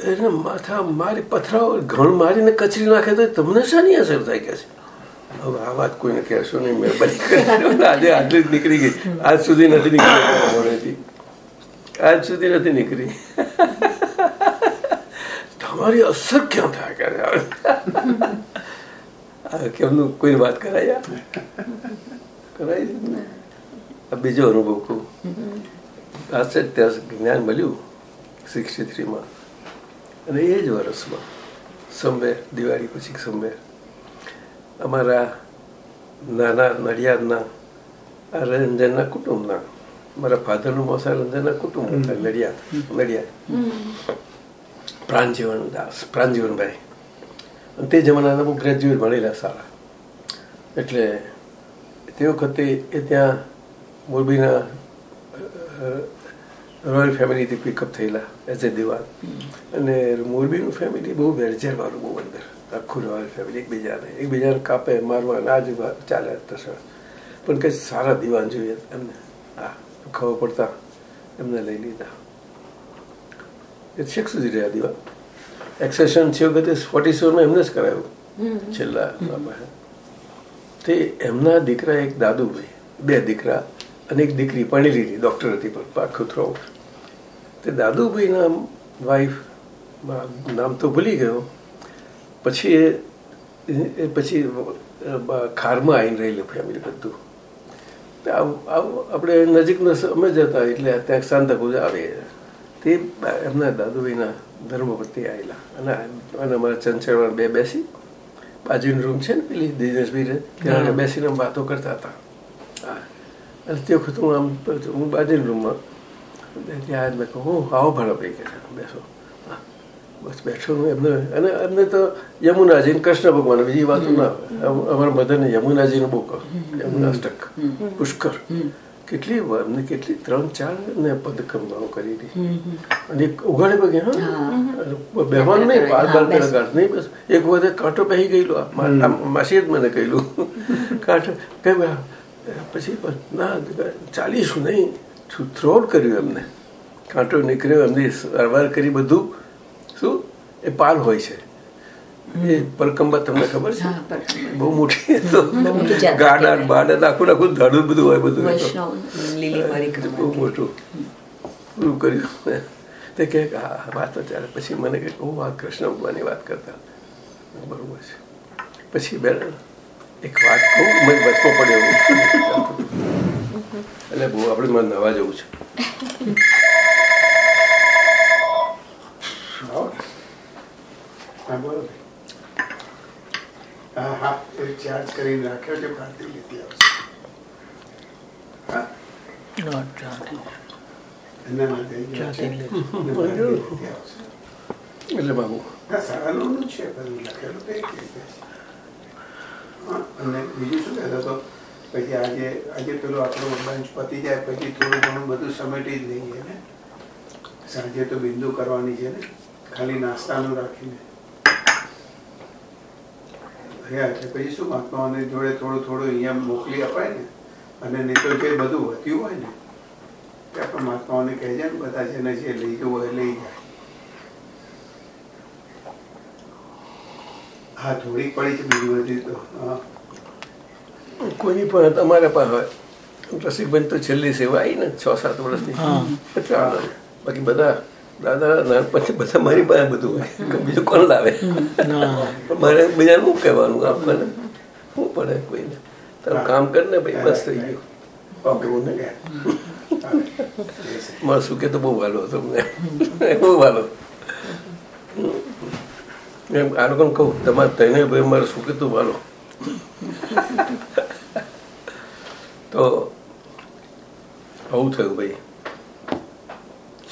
એને માથા મારી પથરાઓ ઘણ મારીને કચરી નાખે તો તમને શાની અસર થાય કે છે? હવે આ વાત કોઈને કહેશો નહીં મહેરબાની કરીને. આજે આટલી જ નીકળી ગઈ. આજ સુધી નથી નીકળી. આજ સુધી નથી નીકળી. તમારી અસર ક્યાં થાય કરે આ કેમનું કોઈ વાત કરાય કરાય આ બીજો અનુભવ કહું પાસે ત્યાં જ્ઞાન મળ્યું સિક્સટી થ્રીમાં અને એ જ વર્ષમાં સમવેર દિવાળી પછી સમવેર અમારા નાના નડિયાદના આ રંજનના કુટુંબના મારા ફાધરનું મોસા રંજનના કુટુંબ હતા નડિયાદ નડિયાદ પ્રાણજીવન દાસ પ્રાણજીવનભાઈ અને તે જમાનાના બહુ ગ્રેજ્યુએટ ભણેલા સારા. એટલે તે વખતે એ ત્યાં મોરબીના રોયલ ફેમિલીથી પિકઅપ થયેલા એઝ એ દિવાન. અને મોરબીનું ફેમિલી બહુ વેરઝેરવાળું બહુ અંદર. આખું રોયલ ફેમિલી એકબીજાને એકબીજાને કાપે, મારવા આ જ ચાલે તસા પણ કંઈ સારા દિવાન જોઈએ એમને. હા ખબર પડતા એમને લઈ લીધા. એ છેક સુધી રહ્યા દીવા એક્સેશન છે વખતે ફોર્ટી સેવનમાં એમને જ કરાયું છેલ્લા તે એમના દીકરા એક દાદુભાઈ બે દીકરા અને એક દીકરી પાણી હતી ડૉક્ટર હતી પણ પાખું થ્રો તે દાદુભાઈના વાઈફ નામ તો ભૂલી ગયો પછી એ પછી ખારમાં આવીને રહેલું ફેમિલી બધું આપણે નજીકનો સમય જતા એટલે ત્યાં સાંતાકુજ આવે તે એમના દાદુભાઈના ધર્મપતિ આવેલા અને અને અમારા ચંચળમાં બે બેસી બાજુની રૂમ છે ને પેલી દિનેશભાઈ ત્યાં બેસીને વાતો કરતા હતા. હા. અને તે વખત હું આમ હું બાજુની રૂમમાં ત્યાં મેં કહું હું આવો ભાડો ભાઈ કે બેસો. બસ બેઠો હું એમને અને એમને તો યમુનાજી કૃષ્ણ ભગવાન બીજી વાતો ના અમારા મધરને યમુનાજીનું બહુ કહું. યમુનાષ્ટક પુષ્કર. કેટલી વાર ને કેટલી ત્રણ ચાર ને પદકમમાં કરી હતી. અને એક ઉઘાડે પગે હા? બેહવાન નહીં બાર બાર પેલા નહીં બસ એક વખતે કાંટો પહેરી ગયેલો માસીએ જ મને કહેલું. કાંટો કે પછી ના ચાલીશું નહીં. થ્રોડ કર્યું એમને. કાંટો નીકળ્યો એમની સારવાર કરી બધું. શું? એ પાર હોય છે. એ પરકંબા તમને ખબર છે? બહુ મોટી તો. ગાડા બાડા આખું આખું ધાડું બધું હોય બધું. લીલી બહુ મોટું. પૂરું કર્યું. તે કે હા વાતો ચાલે પછી મને કે હું આ કૃષ્ણ ભગવાનની વાત કરતા. બરોબર છે. પછી બેન એક વાત કહું મને બચકો પડ્યો એટલે બહુ આપણે મને નવા જવું છે. હા બોલો. હા હા એ ચાર્જ કરીને રાખ્યો છે ભારતી લેતી આવશે. એટલે બાબુ. છે લખેલું અને બીજું શું કહેતો હતો? પછી આજે આજે પેલો આપણો બંચ પતી જાય પછી થોડું ઘણું બધું સમેટી જ લઈએ ને. સાંજે તો બિંદુ કરવાની છે ને. ખાલી નાસ્તાનું રાખીને. રહ્યા એટલે પછી શું મહાત્માઓને જોડે થોડું થોડું અહીંયા મોકલી અપાય ને અને નહીં તો જે બધું વધ્યું હોય ને તે આપણે મહાત્માઓને કહેજે ને બધા જેને જે લઈ જવું હોય લઈ જાય. હા થોડીક પડી છે બીજી બધી તો હા. કોઈની પણ તમારે પાસે હોય. રસિકભાઈ તો છેલ્લી સેવા આવી ને છ સાત વર્ષની. બાકી બધા દાદા પછી બધા મારી પાસે બધું હોય. બીજું કોણ લાવે? પણ મારે બીજાને શું કહેવાનું? આપણને શું પડે કોઈને? તારું કામ કર ને ભાઈ બસ થઈ ગયું. મારો સુકે તો બહુ વાલો હતો મને બહુ વાલો. એમ આ લોકોને કહું તમારે તને ભાઈ મારે સુકે તો વાલો? તો આવું થયું ભાઈ.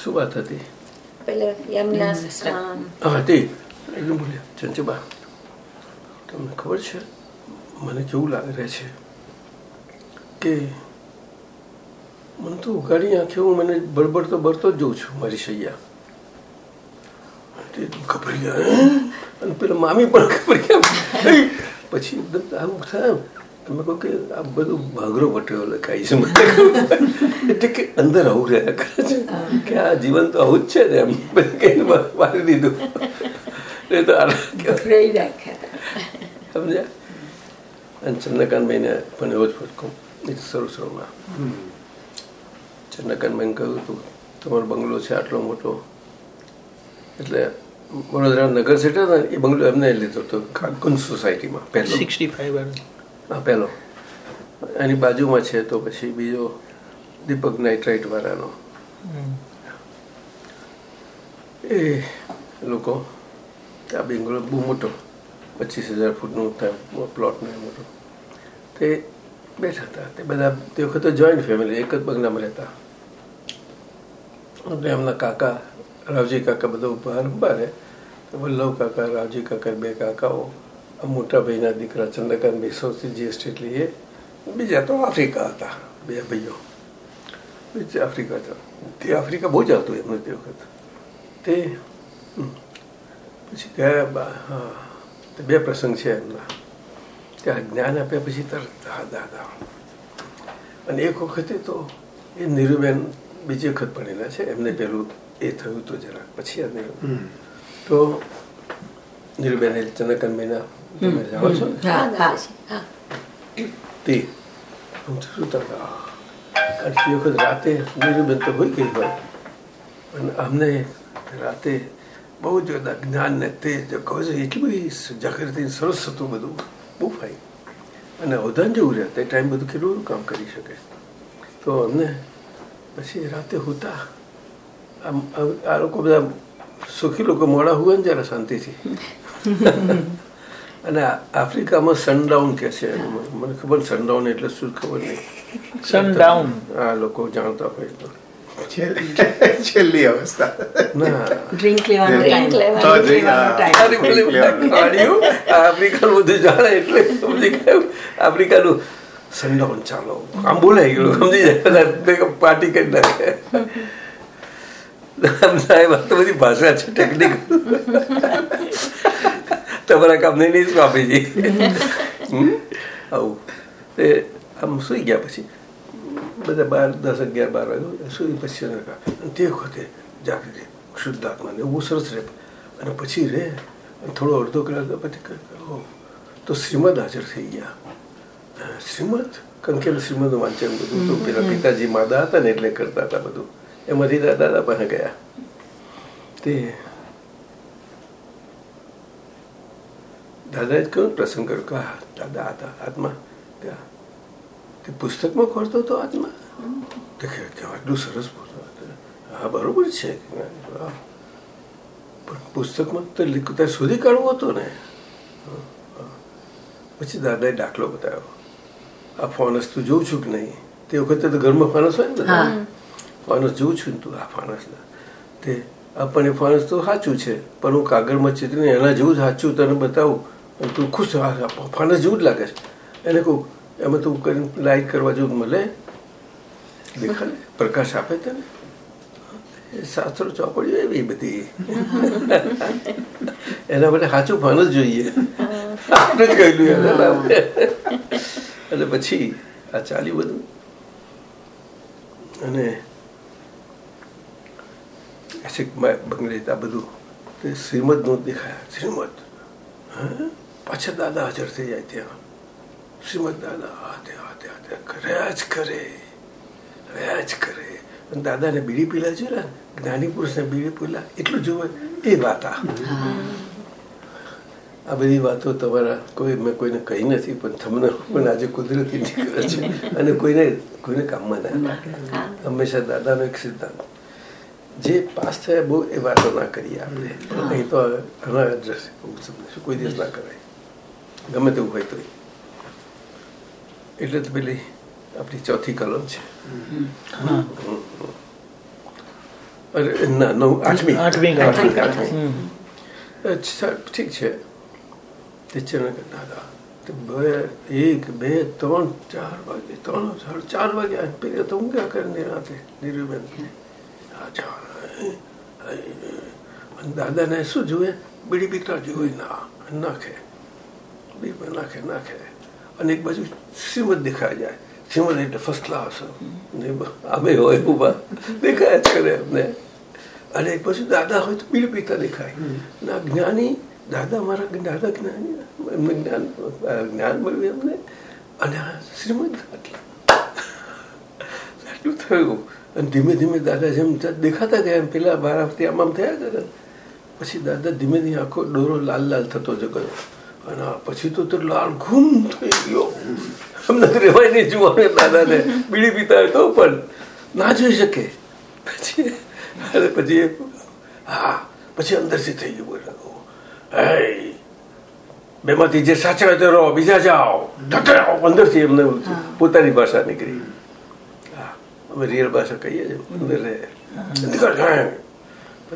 શું વાત હતી? પેલા યમના હા તે એકદમ બોલ્યા ચંચુબા તમને ખબર છે મને કેવું લાગે રહે છે કે મને તો ઉઘાડી આંખે હું મને બળબડતો બળતો જ જોઉં છું મારી શૈયા તે ગભરી ગયા અને પેલા મામી પણ ગભરી ગયા પછી એકદમ આવું થાય અમે કહું કે આ બધું ભાગરો વટેલો લખાય છે એટલે કે અંદર આવું રહ્યા કરે છે. કે આ જીવન તો આવું જ છે ને એમ. કે કહીને મારી દીધું. એ તો સમજ્યા? અને ચંદ્રકાંતભાઈને પણ એવો જ ફટકો. એ તો શરૂ શરૂમાં. ચંદ્રકાંતભાઈને કહ્યું હતું તમારો બંગલો છે આટલો મોટો. એટલે વડોદરા નગર સેટર એ બંગલો એમને લીધો હતો કુંજ સોસાયટીમાં પહેલો. સિક્સટી ફાઈવ હા પહેલો એની બાજુમાં છે તો પછી બીજો દીપક નાઇટ્રાઇટ વાળાનો. એ લોકો આ બેંગ્લોર બહુ મોટો પચીસ હજાર ફૂટનું પ્લોટ ને મોટો. તે બેઠા હતા. તે બધા તે વખતે જોઈન્ટ ફેમિલી એક જ બંગલામાં રહેતા. અને એમના કાકા રાવજી કાકા બધા બહાર ઊભા રહે. વલ્લભ કાકા રાવજી કાકા બે કાકાઓ. મોટા ભાઈના દીકરા ચંદ્રકાંતભાઈ સૌથી જે એસ્ટેટ લઈએ બીજા તો આફ્રિકા હતા બે ભાઈઓ. આફ્રિકા હતા. તે આફ્રિકા બહુ જ હતું એમનું તે વખત. તે પછી ગયા હા. તે બે પ્રસંગ છે એમના. ત્યાં જ્ઞાન આપ્યા પછી તરત હા દાદા અને એક વખતે તો એ નીરુબેન બીજી વખત ભણેલા છે. એમને પેલું એ થયું તો જરા પછી આ નીરુ તો નીરુબેન એ ચંદ્રકાંતભાઈના તમે જાણો છો તે હું તો સુતા હતા આટલી વખત રાતે નીરુબેન તો હોઈ ગઈ હોય પણ અમને રાતે બહુ જ જ્ઞાન ને તે જે કહો છો એટલી બધી જાગૃતિ સરસ હતું બધું બહુ ફાઈ અને અવધાન જેવું રહે તે ટાઈમ બધું કેટલું કામ કરી શકે. તો અમને પછી રાતે હોતા આમ આ- આ લોકો બધા સુખી લોકો મોડા હોય ને જરા શાંતિથી. અને આફ્રિકામાં સનડાઉન કે છે. મને- ખબર સનડાઉન એટલે શું ખબર નહીં. સનડાઉન આ લોકો જાણતા હોય તો. છેલ્લી છેલ્લી અવસ્થા. ડ્રિંક લેવાનો ટાઈમ આફ્રિકાનું બધું જાણે એટલે સમજી ગયું. આફ્રિકાનું સનડાઉન ચાલો. આમ બોલાઈ ગયું સમજી જાય. પાર્ટી કરી નાખે. સાહેબ આ તો બધી ભાષા છે ટેકનિક તમારા કામને નહીં સ્વામીજી હમ? આવું એ આમ સુઈ ગયા પછી બધા બાર દસ અગિયાર બાર વાગે સુઈ પછી તે વખતે જાગૃતિ શુદ્ધાત્માને એવું સરસ રહે અને પછી રે થોડો અડધો કલાક પછી કહે કે, "ઓહ, તો શ્રીમદ હાજર થઈ ગયા શ્રીમદ કંકેલ શ્રીમદ વાંચન બધું તો પેલા પિતાજી માદા હતા ને એટલે કરતા હતા બધું એમાંથી દાદા દાદા પાસે ગયા તે દાદાએ જ કહ્યું પ્રસંગ કર્યો કે દાદા હતા આત્મા. તે પુસ્તકમાં ખોરતો હતો આત્મા? કે આટલું સરસ બોલતો હા બરોબર છે. પણ પુસ્તકમાં તો લીખતા શોધી કાઢવું હતું ને. પછી દાદાએ દાખલો બતાવ્યો. આ ફોનસ તું જોઉં છું કે નહીં? તે વખતે તો ઘરમાં ફાનસ હોય ને ફાનસ જોઉં છું ને તું આ ફાનસ તે આપણને ફાનસ તો સાચું છે. પણ હું કાગળમાં ચિત્રીને એના જેવું જ સાચું તને બતાવું. તું ખુશ ફાનસ જેવું જ લાગે છે. એને કહું, એમાં તું કરીને લાઈટ કરવા જેવું મળે. દેખાડે પ્રકાશ આપે તને. શાસ્ત્રો ચોપડીઓ એવી બધી. એના માટે સાચું ફાન જ જોઈએ. આપણે જ કહેલું. એટલે પછી આ ચાલ્યું બધું. અને શીખ બંગલે આ બધું નો દેખાય. શ્રીમદ. હે? પાછા દાદા હાજર થઈ જાય ત્યાં. શ્રીમદ દાદા હાથે હાથે હાથે કર્યા જ કરે રહ્યા જ કરે. દાદાને બીડી પીલા છે ને જ્ઞાની પુરુષને બીડી પીલા એટલું જોવે એ વાત. આ બધી વાતો તમારા કોઈ મેં કોઈને કહી નથી પણ તમને પણ આજે કુદરતી નીકળે છે. અને કોઈને કોઈને કામમાં ના. હંમેશા દાદાનો એક સિદ્ધાંત. જે પાસ થયા બહુ એ વાતો ના કરીએ આપણે. અહીં તો ઘણા દ્રશ્ય બહુ સમજે કોઈ દિવસ ના કરાય. ગમે તેવું હોય તો એટલે તો પેલી આપણી ચોથી કલમ છે. ના નવ આઠમી. આઠમી. આઠમી ઠીક છે. દાદા બે એક બે ત્રણ ચાર વાગે ત્રણ સાડા ચાર વાગે પેલી તો હું ક્યાં કરીને રાતે નીરુબેન. દાદાને શું જુએ? બીડી પીતા જુએ ના નાખે બીડી નાખે નાખે. અને એક બાજુ શ્રીમદ દેખાઈ જાય. શ્રીમદ એટલે ફર્સ્ટ ક્લાસ આમે હોય ઊભા દેખાય જ કરે એમને. અને એક પછી દાદા હોય તો બીડ પીતા દેખાય. આ જ્ઞાની દાદા મારા દાદા જ્ઞાની. એમને જ્ઞાન જ્ઞાન મળ્યું એમને. અને આ શ્રીમદ આટલા. આટલું થયું. અને ધીમે ધીમે દાદા જેમ દેખાતા ગયા એમ. પેલા બાર આમ આમ થયા કરે પછી દાદા ધીમે ધીમે આખો ડોરો લાલ લાલ થતો જતો અને પછી તો તે લાલ ઘૂમ થઈ ગયો. અમને તો રેવાય નહીં જોવાનું દાદાને બીડી પીતા હોય તો પણ ના જોઈ શકે. પછી અરે પછી હા પછી અંદરથી થઈ ગયું બોલો. હે બેમાંથી જે સાચા હોય તે રહો બીજા જાઓ. તતે અંદરથી એમને પોતાની ભાષા નીકળી. હા અમે રિયલ ભાષા કહીએ છીએ. અંદર નીકળ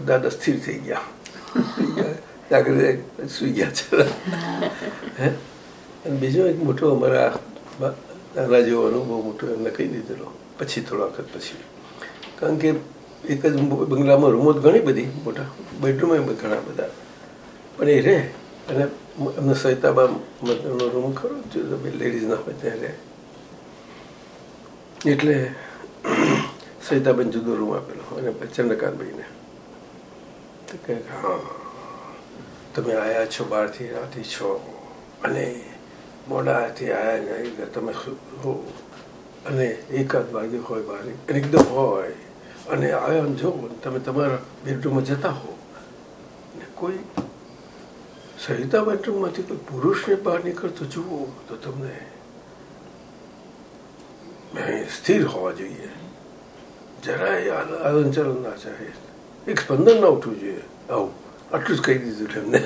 દાદા સ્થિર થઈ ગયા. જાગૃત સુઈ ગયા છે. હે. અને બીજો એક મોટો અમારા નાના જેવો અનુભવ મોટો એમને કહી દીધેલો. પછી થોડા વખત પછી. કારણ કે એક જ બંગલામાં રૂમો ઘણી બધી મોટા. બેડરૂમ ઘણા બધા. પણ એ રહે. અને એમને સહિતાબા મતનો રૂમ ખરો જ લેડીઝ ના હોય ત્યાં રહે. એટલે સહિતાબેન જુદો રૂમ આપેલો. અને ચંદ્રકાંતભાઈને. તો કહે કે હા તમે આવ્યા છો બહારથી આથી છો. અને મોડાથી આવ્યા ને તમે હો અને એકાદ વાગે હોય બહાર. એકદમ હોય. અને આવ્યા જો તમે તમારા બેડરૂમમાં જતા હો. ને કોઈ સહિતા બેડરૂમમાંથી કોઈ પુરુષને બહાર નીકળતો જુઓ, તો તમને સ્થિર હોવા જોઈએ. જરાય આલન ચલન ના ચાહે એક સ્પંદન ના ઉઠવું જોઈએ. આવું. આટલું જ કહી દીધું એમને.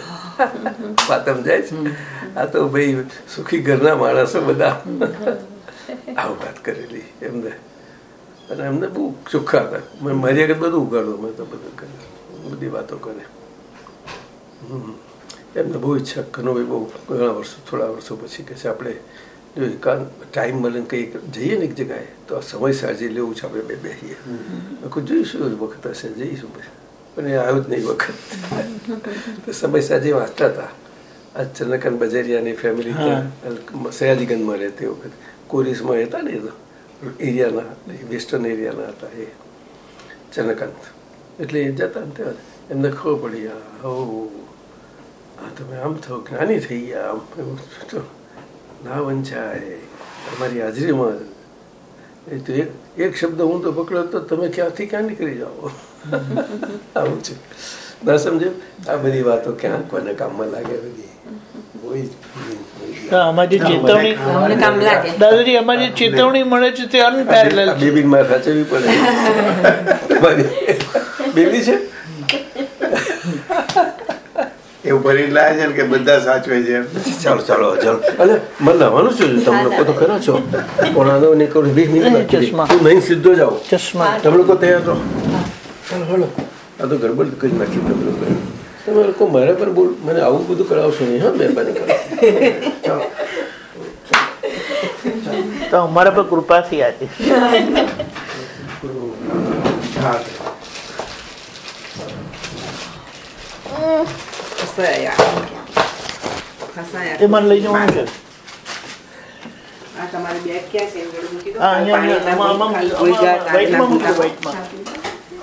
વાત સમજાય છે? આ તો ભાઈ સુખી ઘરના માણસો બધા. આવું વાત કરેલી એમને. અને એમને બહુ ચોખ્ખા હતા. મેં મારી આગળ બધું ઉગાડો મેં તો બધું કરે બધી વાતો કરે. એમને બહુ ઈચ્છા. કનુભાઈ બહુ ઘણા વર્ષો થોડા વર્ષો પછી કે છે આપણે જો એકાંત ટાઈમ મળે ને કંઈક જઈએ ને એક જગ્યાએ તો આ સમય સાજી લેવું છે આપણે બે બેસીએ આખું જોઈશું વખત હશે જઈશું પછી. પણ એ આવ્યું જ નહીં વખત. સમય સાજી વાંચતા હતા. આ ચંદ્રકાંત બજારિયાની ફેમિલી સયાજીગંજમાં રહેતી વખત. કોરિસમાં હતા ને એ તો? એરિયાના વેસ્ટર્ન એરિયાના હતા એ ચંદ્રકાંત. એટલે એ જતા ને એમને ખબર પડી હો આ તમે આમ થો જ્ઞાની થઈ ગયા આમ. એવું ના વંચાય તમારી હાજરીમાં એ તો એક એક શબ્દ હું તો પકડો તો તમે ક્યાંથી ક્યાં નીકળી જાઓ? આવું છે. ના સમજો આ બધી વાતો ક્યાં કોને કામમાં લાગે બધી. બહુ જ તો અમારી જે ચેતવણી અમને કામ લાગે. દાદાજી અમારી જે ચેતવણી મળે છે તે અનપેરેલલ છે. બેબી મારે સાચવવી પડે. તમારી બેબી છે? એવું ભરી લાવે છે કે બધા સાચવે છે. ચાલો ચાલો ચાલો. અરે મને લાવવાનું છે? તમે લોકો તો ખરા છો. પણ આનો નહીં કરું છે. ચશ્મા. હું નહીં સીધો જાઓ. ચશ્મા. તમે લોકો તૈયાર રહો. ચાલો હાલો. આ તો ગડબડ કરી નાખી તમે લોકો તમે લોકો મારા પર બોલ મને આવું બધું કરાવશો નહીં હા મહેરબાની કરો. તો અમારા પર કૃપાથી આજે. હા ફસાયા. ફસાયા એ મને લઈ જવાનું છે. આ તમારી બેગ ક્યાં છે?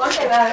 એમ જોડે મૂકી